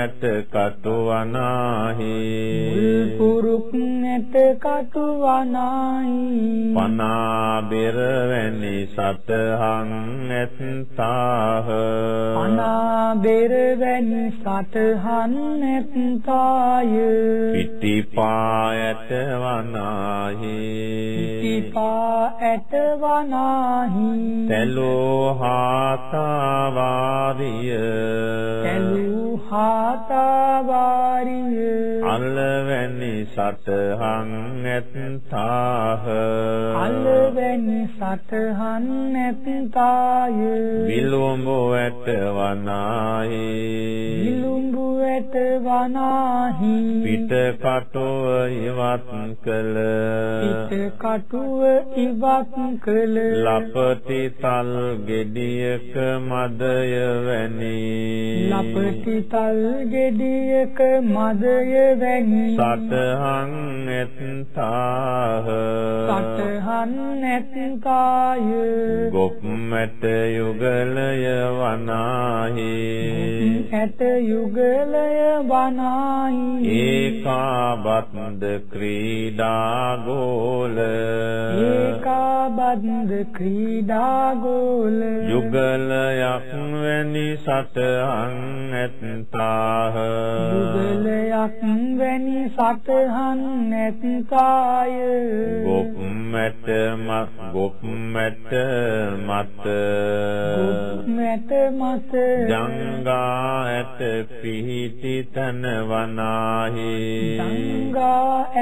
නැත කතු වනාහි පුරුක් නැත කතු වනාහි පනා බෙර වැනි සතහන් නැත්තාහ. පනා බෙර වැනි සතහන් නැත්තාය. පිටිපා ඇත වනාහි. පිටිපා ඇත වනාහි. තැලෝ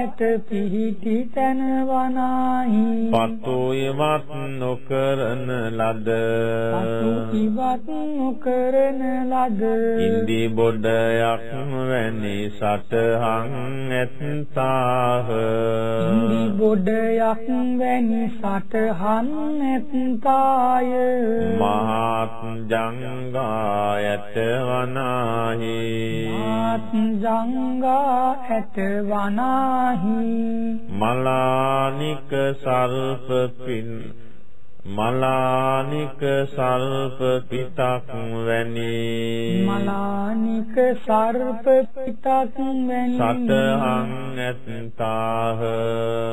නැත පිහිටි තන වනාහි. පතුයවත් නොකරන ලද. පතුයවත් නොකරන ලද. ඉන්දි බොඩයක් වැනි සටහන් ඇත්තාහ. ඉන්දි බොඩයක් වැනි සටහන් ඇත්තාය. මහත් ජංගායත වනාහි. මහත් ජංගා ඇත වනාහි. මලානික සර්ප පින් මලානික සර්ප පිටක් වැනි මලානික සර්ප පිටක් වැනි සතහන් නැත්තාහ.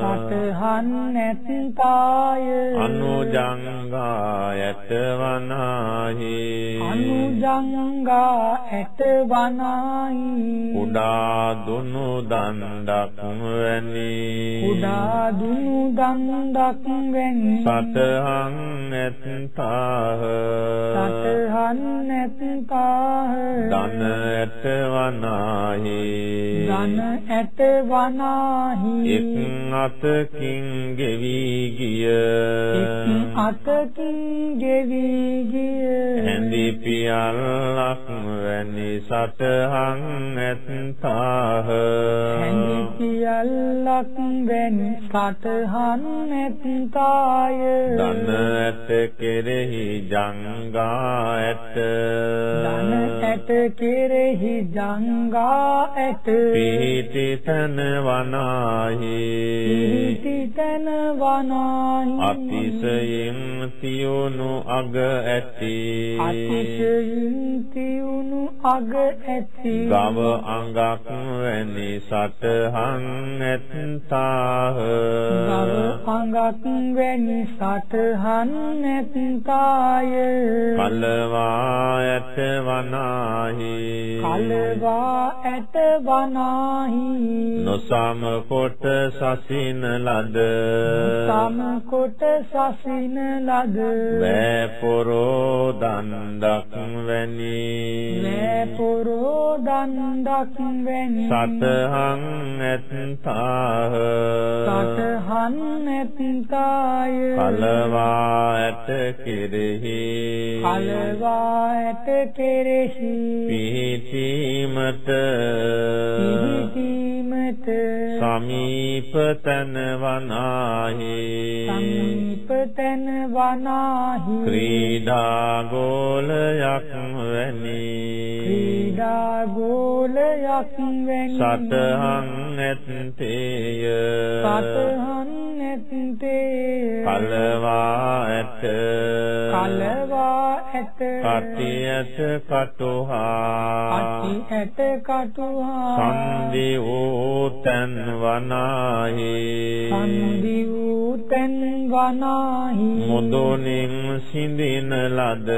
සතහන් නැත්තාය. අනුජංගා ඇතවනාහි අනුජංගා ඇතවනාහි උඩා දුනු දණ්ඩක් වැනි. උඩා දුනු දණ්ඩක් වැනි. සතහන් ඇත්තාහ සතහන් නැත්තාහ ධන ඇට වනාහි ධන ඇට වනාහි එක් අතකින් ගෙවි ගිය. එක් අතකින් ගෙවි ගිය. හැඳි පියල්ලක් වැනි සතහන් ඇත්තාහ හැඳි පියල්ලක් වැනි සතහන් නැත්තාය. ධන ඇට කෙරෙහි ජංගා ඇට ධන ඇට කෙරෙහි ජංගා ඇට පිහිටි තන වනාහි. පිහිටි තන වනාහි. අතිශයින් තියුණු අග ඇති. අතිශයින් තියුණු අග ඇති. ගව අඟක් වැනි සතහන් ඇත්තාහ. ගව අඟක් වැනි සතහන් නැත්තාය කලවා ඇට වනාහි. කලවා ඇට වනාහි. නොසම කොට සසින ලද. සම කොට සසින ලද. වෑ පොරෝ දණ්ඩක් වැනි. නෑ පුරෝ දණ්ඩක් වැනි. සතහන් ඇත්තාහ සතහන් නැත්තාය කලවා ඇට කෙරෙහි කලවා ඇට කෙරෙහි පිහිටීමට පිහිටීමට සමීප තන වනාහි සමීප තන වනාහි ක්‍රීඩා ගෝලයක් වැනි ක්‍රීඩා ගෝලයක් වැනි සතහන් ඇත්තේය සතහන් නැත්තේ කලවා ඇත කලවා ඇත. කටි ඇත කටුහා අටි ඇට කටුහා සන්දි වූ තන් වනාහි. සන්දි වූ තෙන් වනාහි. මුදුනින් සිඳින ලද.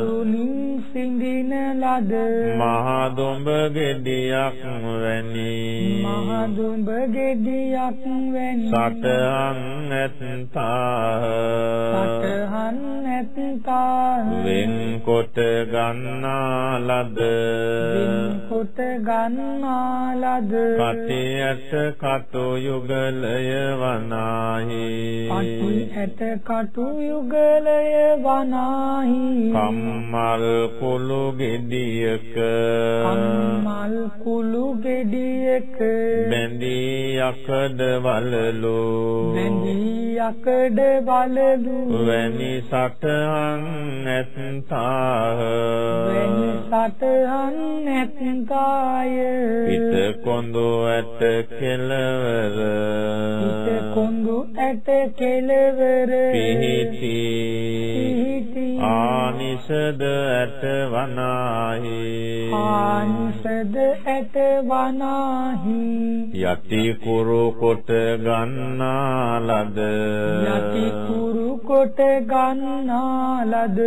දුනින් සිඳින ලද. මහා දුඹ ගෙඩියක් වැනි. මහ දුඹ ගෙඩියක් වැනි. සතහන් ඇත්තාහ සතහන් නැත්තා වෙන්කොට ගන්නා ලද කොට ගන්නා ලද කටියට කටු යුගලය වනාහි පටි ඇට කටු යුගලය වනාහි කම්මල් කුළු ගෙඩියක කම්මල් කුළු ගෙඩියක බැඳී යකඩ වලලු බැඳී යකඩ බලලු වැනි සටහන් ඇත්තාහ වැනි සතහන් නැත්තාය. පිට කොඳු ඇට කෙලවර පිට කොඳු ඇට කෙලවර පිහිටි. ආනිසද ඇට වනාහි. ආනිසද ඇට වනාහි. යටි කුරු කොට ගන්නා ලද. යටි කුරු කොට ගන්නා ලද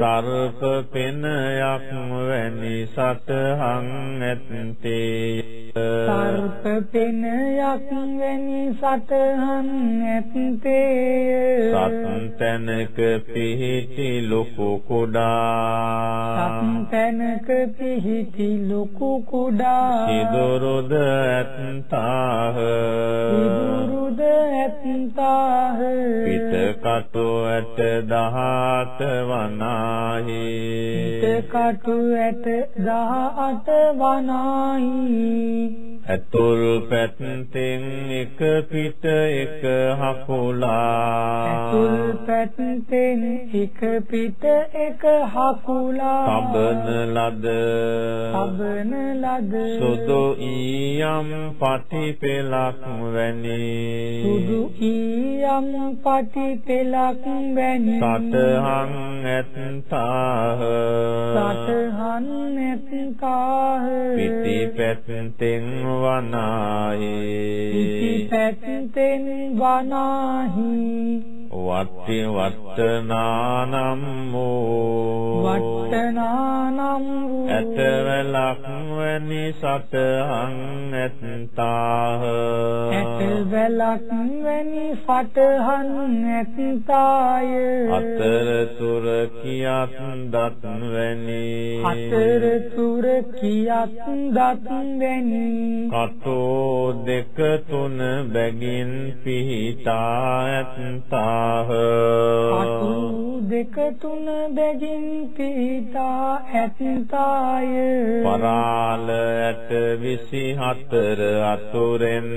සර්ප පෙනයක් වැනි සතහන් ඇත්තේ. සර්ප පෙනයක් වැනි සතහන් ඇත්තේ. සත් තැනක පිහිටි ලොකු කුඩා. සත්තනක පිහිටි ලොකු කුඩා. සිදුරුද ඇත්තාහ. සිදුරුද ඇත්තාහ. පිට කටු ඇට දහත වනාහි. පිට කටු ඇට දහඅට වනාහි. ඇතුල් පැත්තෙන් එක පිට එක හකුලා. ඇතුල් පැත්තෙන් එක පිට එක හකුලා. තබන ලද. තබන ලද. සුදු ඊයම් පටි පෙලක් වැනි. සුදු ඊයම් පටි පෙලක් වැනි. සතහන් ඇත්තාහ. සතහන් නැත්කාහ පිටි පැත්තෙන් වනාහි. පිටි පැත්තෙන් වනාහි. වට්ටි වට්ටනානම් වූ වට්ටනානම් වූ ඇටවැලක් වැනි සතහන් ඇත්තාහ. ඇටවැලක් වැනි සතහන් ඇත්තාය. අතරතුර කියක් දත් වැනි. අතරතුර කියක් දත් වැනි. කටෝ දෙක තුන බැගින් පිහිටා ඇත්තාහ කටෝ දෙක තුන බැගින් පිහිටා ඇත්තාය. පරාල ඇට 24 අතුරෙන්.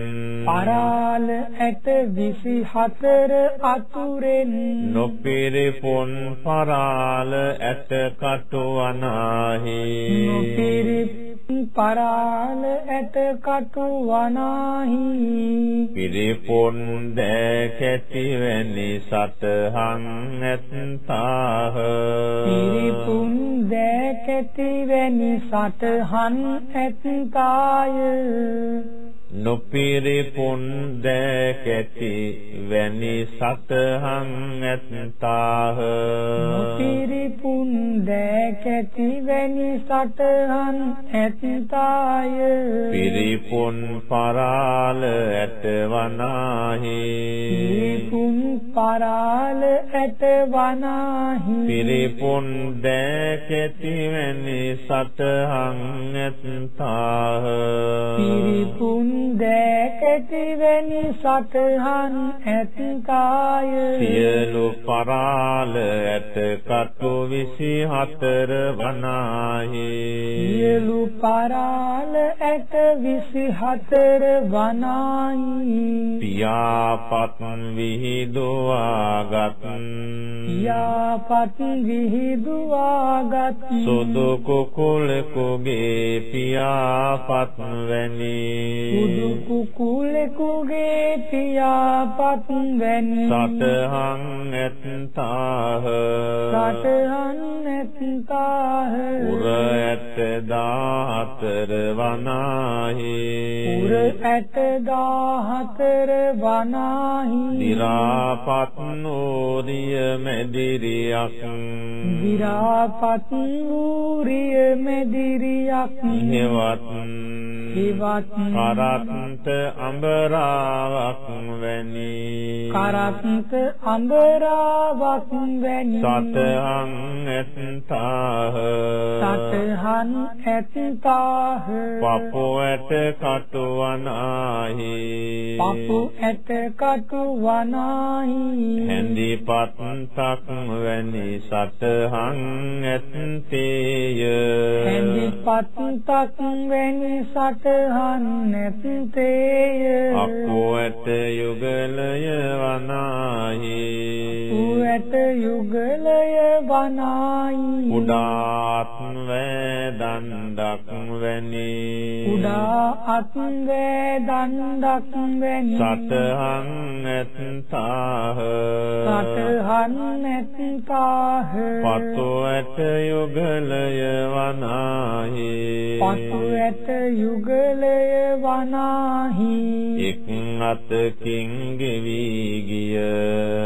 පරාල ඇට 24 අතුරෙන්. නොපිරිපොන් පරාල ඇට කටු අනාහි නොපිරිපොන් පරාල ඇට කටු වනාහි පිරිපොන් දෑ කැටි වැනි සතහන් ඇත්තාහ පිරිපුන් දෑ කැටි වැනි සතහන් ඇත්තාය. නොපිරිපුන් දෑ කැටි වැනි සතහන් ඇත්තාහ. නොපිරිපුන් දෑ කැටි වැනි සතහන් ඇත්තාය. පිරිපුන් පරාල ඇට වනාහි පිරිපුන් පරාල ඇට වනාහි පිරිපුන් දෑ කැටි වැනි සතහන් ඇත්තාහ. පිරිපුන් දෑ කැටි වැනි සතහන් ඇත්තාය සියලු පරාල ඇට කටු 24 වනාහි. සියලු පරාල ඇට 24 වනාහි. පියාපත් විහිදුවාගත්. පියාපත් විහිදුවාගත්. සුදු කුකුලෙකුගේ පියාපත් වැනි සුදු කුකුලෙකුගේ පියාපත් වැනි සතහන් ඇත්තාහ සතහන් ඇත්තාහ උර ඇට 14 වනාහි. උර ඇට 14 වනාහි. දිරාපත් නෝරිය මැදිරියක්. දිරාපත් වූරිය මෙදිරියක්. හෙවත් හිවත් කරත්ත අඹරාවක් වැනි. කරත්ත අඹරාවක් වැනි. සතහන් ඇත්තාහ. සතහන් ඇත්තාහ. පපු ඇට කටු වනාහි පපු ඇට කටු වනාහි හැඳිපත් තක් වැනි සතහන් ඇත්තේය. හැඳිපත් තක් වැනි සතහන් නැත්තේය අකුවට යුගලය වනාහි. උවට යුගලය වනායි උඩාත් වේදන්ඩක් වැනි. උඩා අත් දණ්ඩක් වැනි. සතහන් ඇත්තාහ සතහන් නැත්තාහ පතු ඇට යුගලය වනාහි. පතු ඇට යුගලය වනාහි එක් අතකින් ගෙවි ගිය.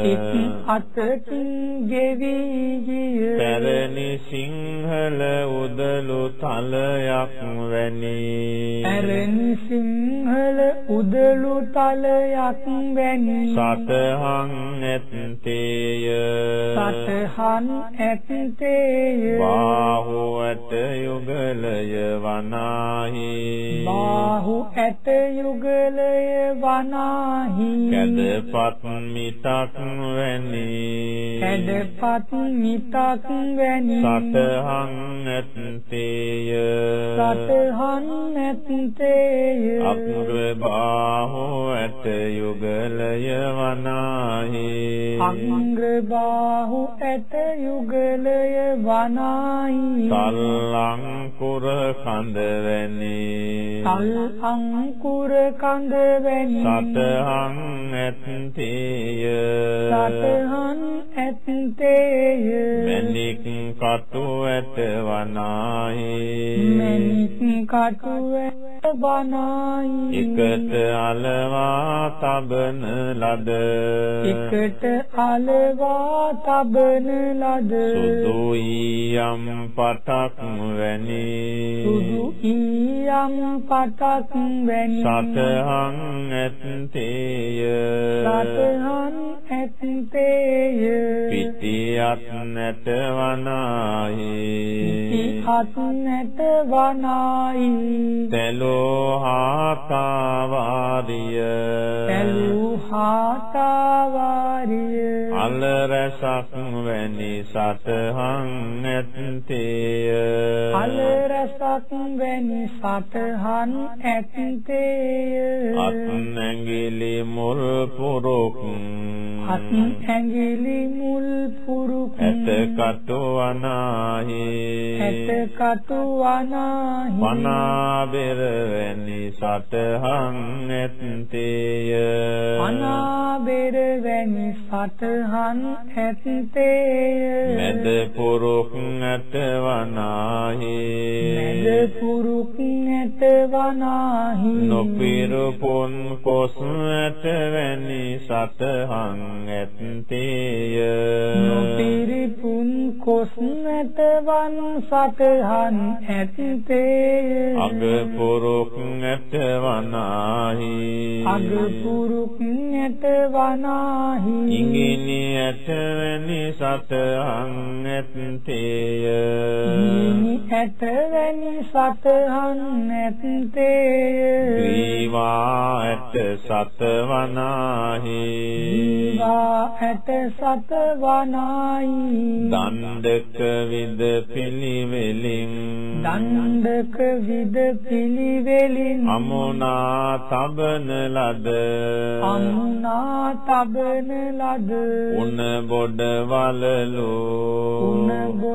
එක් අතකින් ගෙවි ගිය. පැරණි සිංහල උදලු තලයක් වැනි. පැරණි සිංහල උදළු තලයක් වැනි. සතහන් ඇත්තේය. සතහන් ඇත්තේය. බාහුවට යුගලය වනාහි. බාහු ඇට යුගලය වනාහි. කැදපත් මිටක් වැනි. කැඩපත් මිටක් වැනි. සතහන් ඇත්තේය සතහන් ඇත්තේය අග්‍ර බාහුවට යුගලය වනාහි. අංග්‍ර බාහු ඇට යුගලය වනාහි. තල්ලංකුර කඳ වැනි. තල් අංකුර කඳ වැනි සතහන් ඇත්තේය. සතහන් ඇත්තේය. මැණික් කටු ඇට වනාහි මැණික් කටුව වනායි එකට අලවා තබන ලද. එකට අලවා තබන ලද. සුදු ඊයම් පටක් වැනි. සුදු ඊයම් පටක් වැනි සතහන් ඇත්තේය. සතහන් ඇත්තේය. පිටියත් නැට වනාහි පිටිහත් නැට වනායි තෙලෝ හාතාවාරිය තැලු හාතාවාරිය අල රසක් වැනි සතහන් ඇත්තේය. අල රසක් වැනි සතහන් අත් ඇඟිලි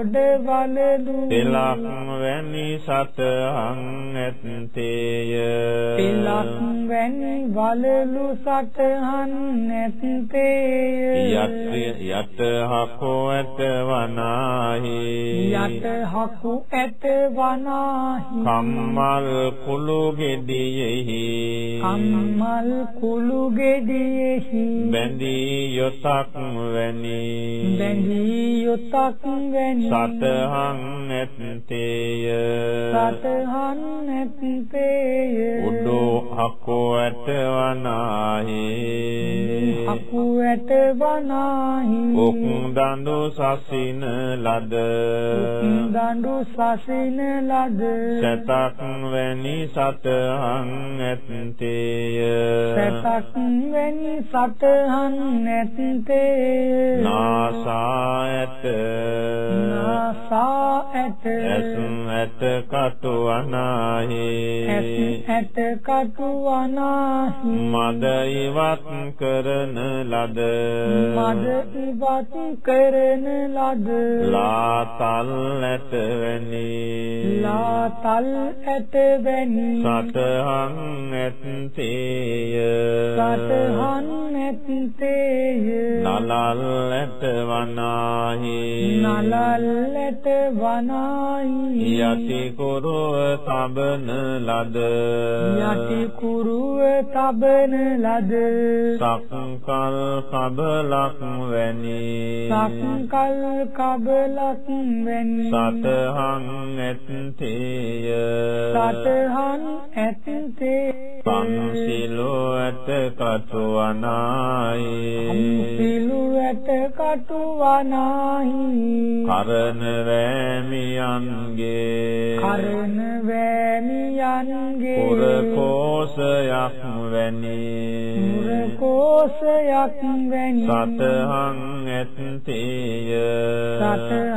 ගොඩ වලලු තෙලක් වැනි සතහන් ඇත්තේය පෙලක් වැනි වලලු සතහන් නැත්තේය. යට යට හකෝ ඇත වනාහි යට හකු ඇත වනාහි කම්මල් කුළු ගෙඩියෙහි. කම්මල් කුළු ගෙඩියෙහි. බැඳී යොතක් වැනි. බැඳී යොතක් වැනි සතහන් ඇත්තේය සතහන් නැත්තේය. උඩු ඇත වනාහි. ඇත වනාහි. උක් දඬු සසින ලද. දඬු සසින ලද. සතක් වැනි සතහන් ඇත්තේය සතක් වැනි සතහන් නැත්තේය. නාසා නාසා ඇත. ඇස් ඇත කටු අනාහි. ඇස් ඇත කටු වනාහි මද ඉවත් කරන ලද. මද ඉවත් කරන ලද. ලාතල් ඇත වැනි. ලාතල් ඇත වැනි. සතහන් ඇත්තේය. සතහන් නැත්තේය නලල් ඇත වනාහි. නලල් ඇත වනායි. යටි කුරුව තබන ලද. යටි කුරුව තබන ලද. සක්කල් කබලක් වැනි. සක්කල් කබලක් වැනි. සතහන් ඇත්තේය. සතහන් ඇත්තේ පන්සිලෝ ඇත කරන වෑමියන්ගේ කරන වෑමියන්ගේ පුර කෝසයක් වැනි මුර කෝසයක් වැනි සතහන් ඇත්තේය. සතහන්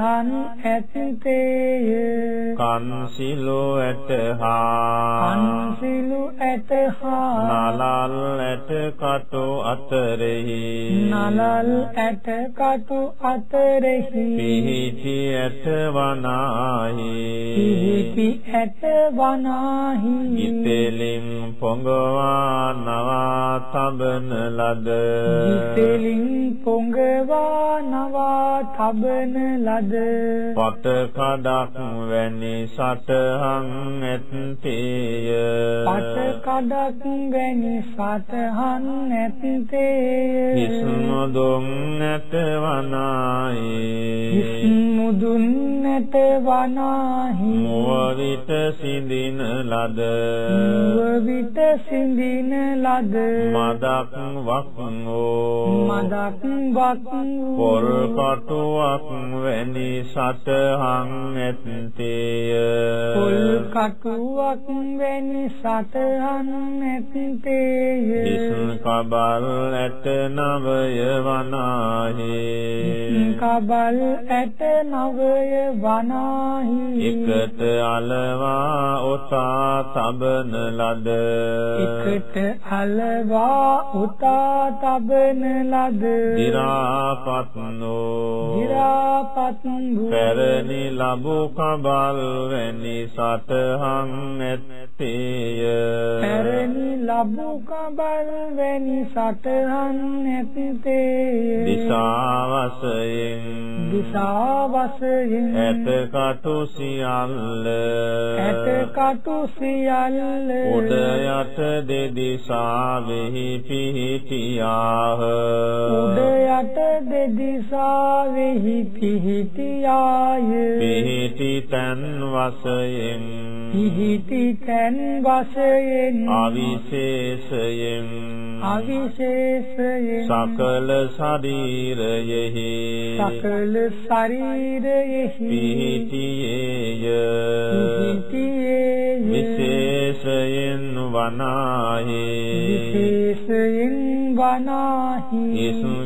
දිරාපත්නෝ දිරාපත් වූ පැරණි ලබු කබල් වැනි සටහන් ඇත්තේය පැරණි ලබු කබල් වැනි සටහන් ඇත්තේය දිසාවසයෙන් දිසා වශයෙන් ඇත කටු සියල්ල ඇට කටු සියල්ල උඩ යට දෙදිසාවෙහි පිහිටියාහ උඩ යට දෙදිසාවෙහි පිහිටියාය. පිහිටි තන් වශයෙන්. පිහිටි තැන් වශයෙන්. අවිශේෂයෙන්. අවිශේෂයෙන්. සකල ශරීරයෙහි. සකල ශරීරයෙහි. පිහිටියේය. පිහිටියේය. විශේෂයෙන් වනාහි. විශේෂයෙන් වනාහි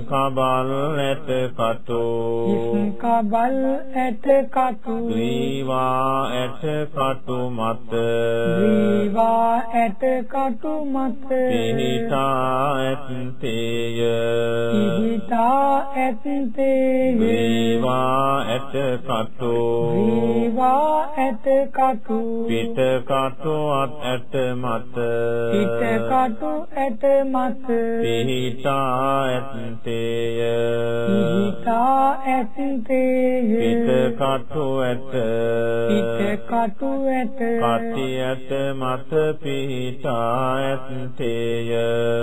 කබල් ඇට කටෝ ඉස් කබල් ඇට කටු ග්‍රීවා ඇට කටු මත. ජීවා ඇට කටු මත. පිහිටා ඇත්තේය පිහිටා ඇත්තේ ග්‍රීවා ඇට කටු ජීවා ඇට කටු පිට කටු අත් ඇට මත. පිට කටු ඇට මත. පිහිටා ඇත්තේය පිහිටා ඇත්තේ පිට කටු ඇට පිට කටු ඇට කටි ඇට මත පිහිටා ඇත්තේය।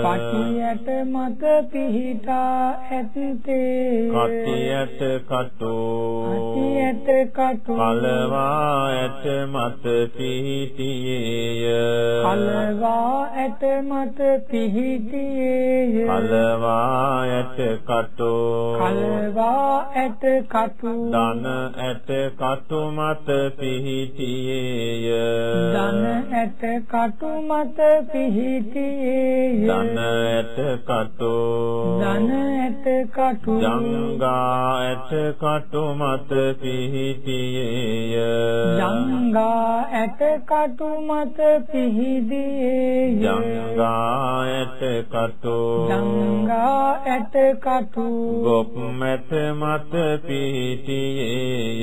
පටි ඇට මත පිහිටා ඇත්තේ කටි ඇට කටු। පටි ඇට කටු। කලවා ඇට මත පිහිටියේය। කලවා ඇට මත පිහිටියේය। කලවා ඇට කටු. කලවා ඇට කටු. දන ඇට කටු මත පිහිටියේය. දන ඇට කටු මත පිහිටියේය. දන ඇට කටු. දන ඇට කටු. ජංගා ඇට කටු මත පිහිටියේය. ජංගා ඇට කටු මත පිහිටියේය. ජංගා ඇට කටු. ජංගා ඇට කටු ගොප් මැත මත පිහිටියේය.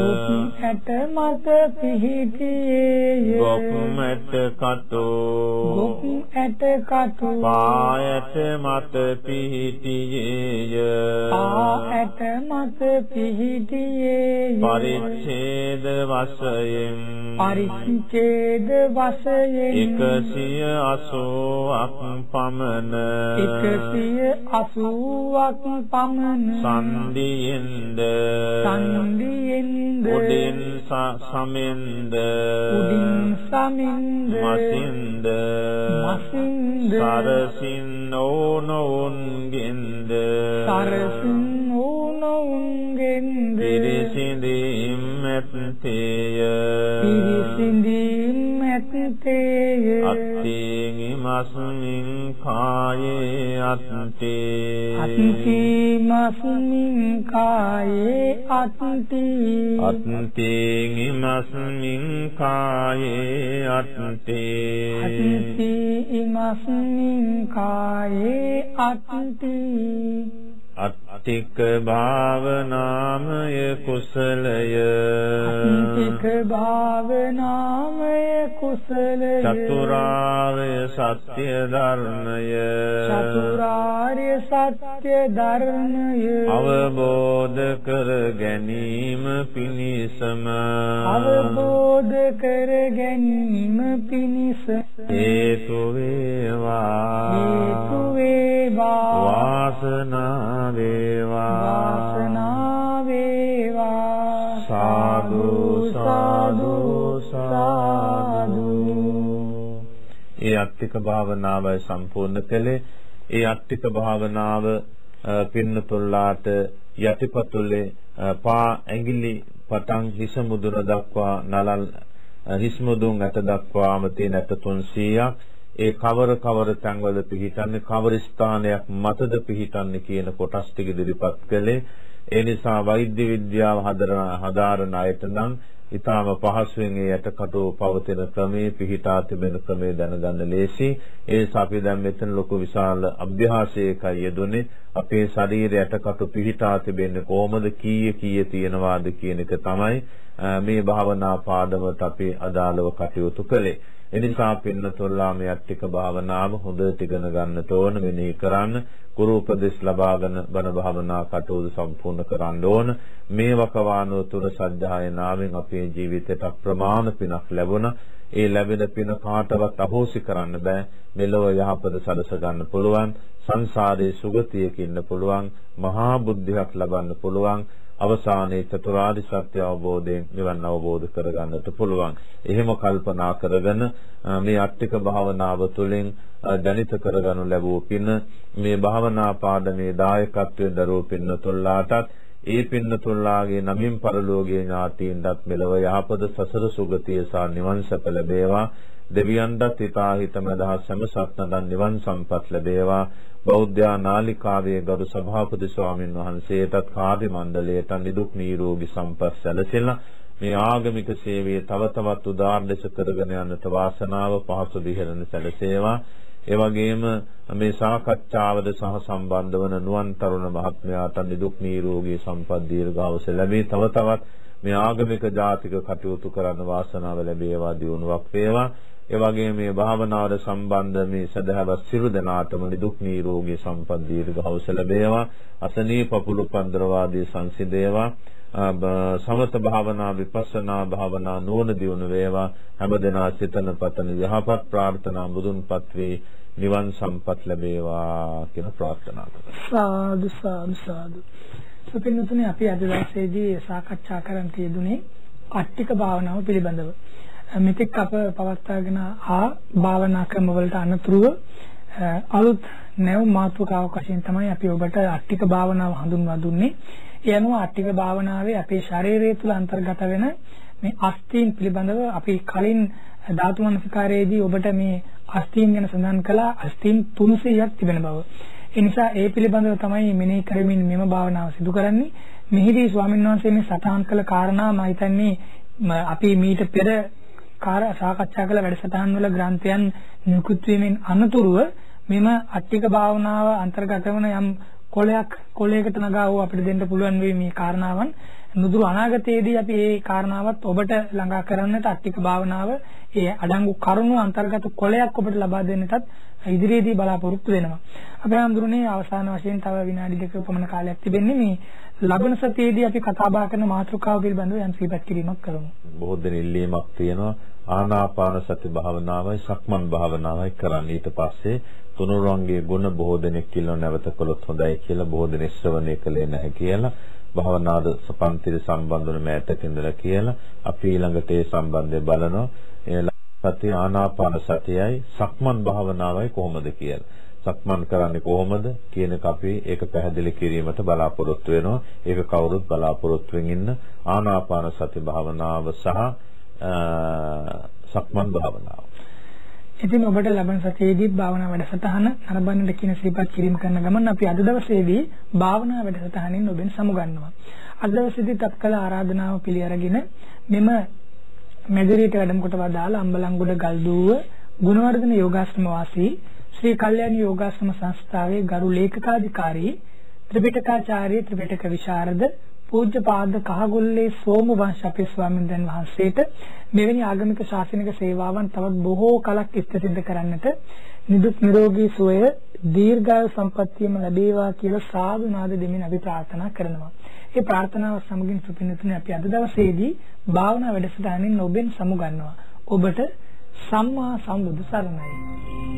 ගොප් ඇට මත පිහිටියේය. ගොප් මැත කටු. ගොප් ඇට කටු. පායට මත පිහිටියේය. පා ඇට මත පිහිටියේය. පරිච්ඡේද වශයෙන්. පරිච්ඡේද වශයෙන්. 180ක් පමණ 180ක් පමණ සන්දියෙන්ද සංදියෙන්ද උඩින් සමෙන්ද? උඩින් සමින්ද? මසින්ද? මසින්ද? සරසින් ඕනොවුන්ගෙන්ද සරසින් ඕනොවුන්ගෙන්ද පිරිසිඳීම් ඇත්තේය. පිරිසිඳීම් ඇත්තේය. අත්තේන් මස්මින් කායේ අත්තේ අත්තිමස්මින් කායේ අත්ති අත්තේන් මස්මින් කායේ අත්තේ අත්ති ඉමස්මින් කායේ අත්ති අත්තික භාවනාමය කුසලය. අත්තික භාවනාමය කුසලය. චතුරාර්ය සත්‍ය ධර්මය. චතුරාර්ය ධර්මය. අවබෝධ කර ගැනීම පිණිසම. අවබෝධ කර ගැනීම පිණිස. හේතු වේවා අට්ටික භාවනාවයි සම්පූර්ණ කළේ. ඒ අට්ටික භාවනාව පින්නතුල්ලාට යටිපතුලේ පා ඇඟිලි පටන් හිස මුදුන දක්වා නලල් හිස් මුදුන් ඇට දක්වාම තියෙන ඇට 300ක් ඒ කවර කවර තැන්වල පිහිටන්නේ කවර ස්ථානයක් මතද පිහිටන්නේ කියන කොටස් ටික ඉදිරිපත් කළේ. ඒ නිසා වෛද්‍ය විද්‍යාව හදාරන අයට නම් ඊටාම පහසුවෙන් ඒ යටකටු පවතින ක්‍රමේ පිහිටා තිබෙන ක්‍රමේ දැනගන්න ලේසි. ඒ නිසා අපි දැන් මෙතන ලොකු විශාල අභ්‍යාසයකයි යෙදුනේ. අපේ ශරීරය යටකටු පිහිටා තිබෙන්නේ කොහොමද කීයේ කීයේ තියනවාද කියන එක තමයි මේ භාවනා පාඩමට අපි අදාළව කටයුතු කළේ. එනිසා පින්නතොල්ලා මේ අට්ටික භාවනාව හොඳට ඉගෙන ගන්නට ඕන මෙනෙහි කරන්න ගුරු උපදෙස් ලබාගෙන බණ භාවනා කටයුතු සම්පූර්ණ කරන්න ඕන මේ වකවානුව තුර සද්ධායනාවෙන් අපේ ජීවිතයට අප්‍රමාණ පිනක් ලැබුණා. ඒ ලැබෙන පින කාටවත් අහෝසි කරන්න බෑ. මෙලොව යහපත සලස ගන්න පුළුවන්. සංසාරයේ සුගතියක ඉන්න පුළුවන්. මහා බුද්ධියක් ලබන්න පුළුවන්. අවසානයේ චතුරාර්ය සත්‍ය අවබෝධයෙන් නිවන් අවබෝධ කරගන්නට පුළුවන්. එහෙම කල්පනා කරගෙන මේ අට්ටික භාවනාව තුළින් ජනිත කරගනු ලැබූ පින මේ භාවනා පාඩමේ දායකත්වයෙන් දරූ පින්නතුල්ලාටත් ඒ පින්නතුල්ලාගේ නමින් පරලෝකීය ඥාතීන්ටත් මෙලව යහපත සසර සුගතිය සහ නිවන් සැප ලැබේවා. දෙවියන්ටත් හිතා හිතම දහස් සෑම සත්නදන් නිවන් සම්පත් ලැබේවා. බෞද්ධ නාලිකාවේ ගරු සභාපති ස්වාමින් වහන්සේටත් කාර්ය මණ්ඩලයට නිදුක් නිරෝගී සම්පත් සැලසෙලා මේ ආගමික සේවය තව තවත් උදාර ලෙස කරගෙන යන්නට වාසනාව පහසු දිහෙරන සැලසේවා. ඒ වගේම මේ සාකච්ඡාවද සහ සම්බන්ධ වන නුවන් තරුණ මහත්මයාට නිදුක් නිරෝගී සම්පත් දීර්ඝායුෂ ලැබේ. තව තවත් මේ ආගමික ජාතික කටයුතු කරන්න වාසනාව ලැබේවා දියුණුවක් වේවා. ඒ වගේම මේ භාවනාවට සම්බන්ධ මේ සදහවත් සිරු දනාතම නිදුක් නිරෝගී සම්පත් දීර්ඝවස ලැබේවා. අසනීප පුළු පන්දරවාදී සංසිදේවා සමත භාවනා විපස්සනා භාවනා නුවණ දියුණු වේවා. හැමදෙනා සිතන පතන යහපත් ප්‍රාර්ථනා මුදුන්පත් වේ නිවන් සම්පත් ලැබේවා කියලා ප්‍රාර්ථනා කරනවා. සාදු සාදු සාදු. සුපින්නතුනේ අපි අද දවසේදී සාකච්ඡා කරන්න තියදුනේ අට්ටික භාවනාව පිළිබඳව. මෙතෙක් අප පවත්වාගෙන ආ භාවනා ක්‍රම වලට අනතුරුව අලුත් නැව් මාතෘකාවක් වශයෙන් තමයි අපි ඔබට අට්ටික භාවනාව හඳුන්වා දුන්නේ. ඒ අනුව අට්ටික භාවනාවේ අපේ ශරීරය තුළ අන්තර්ගත වෙන මේ අස්තීන් පිළිබඳව අපි කලින් ධාතු මනසිකාරයේදී ඔබට මේ අස්තීන් ගැන සඳහන් කළා අස්තීන් 300ක් තිබෙන බව. ඒ නිසා ඒ පිළිබඳව තමයි මෙනෙහි කරමින් මෙම භාවනාව සිදු කරන්නේ. මෙහිදී ස්වාමීන් වහන්සේ මේ සටහන් කළ කාරණා මම හිතන්නේ අපි මීට පෙර කාර සාකච්ඡා කළ වැඩසටහන් වල ග්‍රන්ථයන් නිකුත් වීමෙන් අනතුරුව මෙම අට්ටික භාවනාව අන්තර්ගත වන යම් කොලයක් කොලයකට නගා වූ අපිට දෙන්න පුළුවන් වෙයි මේ කාරණාවන් නුදුරු අනාගතයේදී අපි මේ කාරණාවත් ඔබට ළඟා කරන්නට අට්ටික භාවනාව ඒ අඩංගු කරුණු අන්තර්ගත කොලයක් ඔබට ලබා දෙන්නටත් ඉදිරියේදී බලාපොරොත්තු වෙනවා. අපේ හඳුරන්නේ අවසාන වශයෙන් තව විනාඩි දෙකක පමණ කාලයක් තිබෙන්නේ මේ ලබන සතියේදී අපි කතා බහ කරන මාතෘකාව පිළිබඳව යම් සිහිපත් කිරීමක් කරමු. බොහෝ දෙනෙක් ඉල්ලීමක් තියෙනවා ආනාපාන සති භාවනාවයි සක්මන් භාවනාවයි කරන්න. ඊට පස්සේ තුනුරුවන්ගේ ගුණ බොහෝ දෙනෙක් කියලා නැවත කළොත් හොඳයි කියලා බොහෝ දෙනෙක් ශ්‍රවණය කළේ නැහැ කියලා භාවනාද සපන්තිර සම්බන්ධ වන මෑතක ඉඳලා කියලා අපි ඊළඟට ඒ සම්බන්ධය බලනවා. ඒ සති ආනාපාන සතියයි සක්මන් භාවනාවයි කොහොමද කියලා. සක්මන් කරන්නේ කොහොමද කියන එක අපි ඒක පැහැදිලි කිරීමට බලාපොරොත්තු වෙනවා. ඒක කවුරුත් බලාපොරොත්තු වෙමින් ඉන්න ආනාපාන සති භාවනාව සහ සක්මන් භාවනාව. ඉතින් ඔබට ලබන සතියේදී භාවනා වැඩසටහන නරඹන්නට කියන සිහිපත් කිරීම කරන ගමන් අපි අද දවසේදී භාවනා වැඩසටහනින් ඔබෙන් සමුගන්නවා. අද දවසේදී තත්කල ආරාධනාව පිළි අරගෙන මෙම මෙදිරියට වැඩම කොට වදාළ අම්බලන්ගොඩ ගල්දුව ගුණවර්ධන යෝගාශ්‍රම වාසී ශ්‍රී කල්යාණ යෝගාශ්‍රම සංස්ථාවේ ගරු ලේකකාධිකාරී ත්‍රිපිටකාචාර්ය ත්‍රිපිටක විශාරද පූජ්‍යපාද කහගොල්ලේ සෝම වංශ අපේ ස්වාමීන් වහන්සේට මෙවැනි ආගමික ශාසනික සේවාවන් තවත් බොහෝ කලක් ඉෂ්ට සිද්ධ කරන්නට නිදුක් නිරෝගී සුවය දීර්ඝායු සම්පන්නියම ලැබේවා කියලා සාදු නාද දෙමින් අපි ප්‍රාර්ථනා කරනවා. ඒ ප්‍රාර්ථනාව සමගින් සුපින්නතුනි අපි අද දවසේදී භාවනා වැඩසටහනින් ඔබෙන් සමුගන්නවා. ඔබට සම්මා සම්බුදු සරණයි.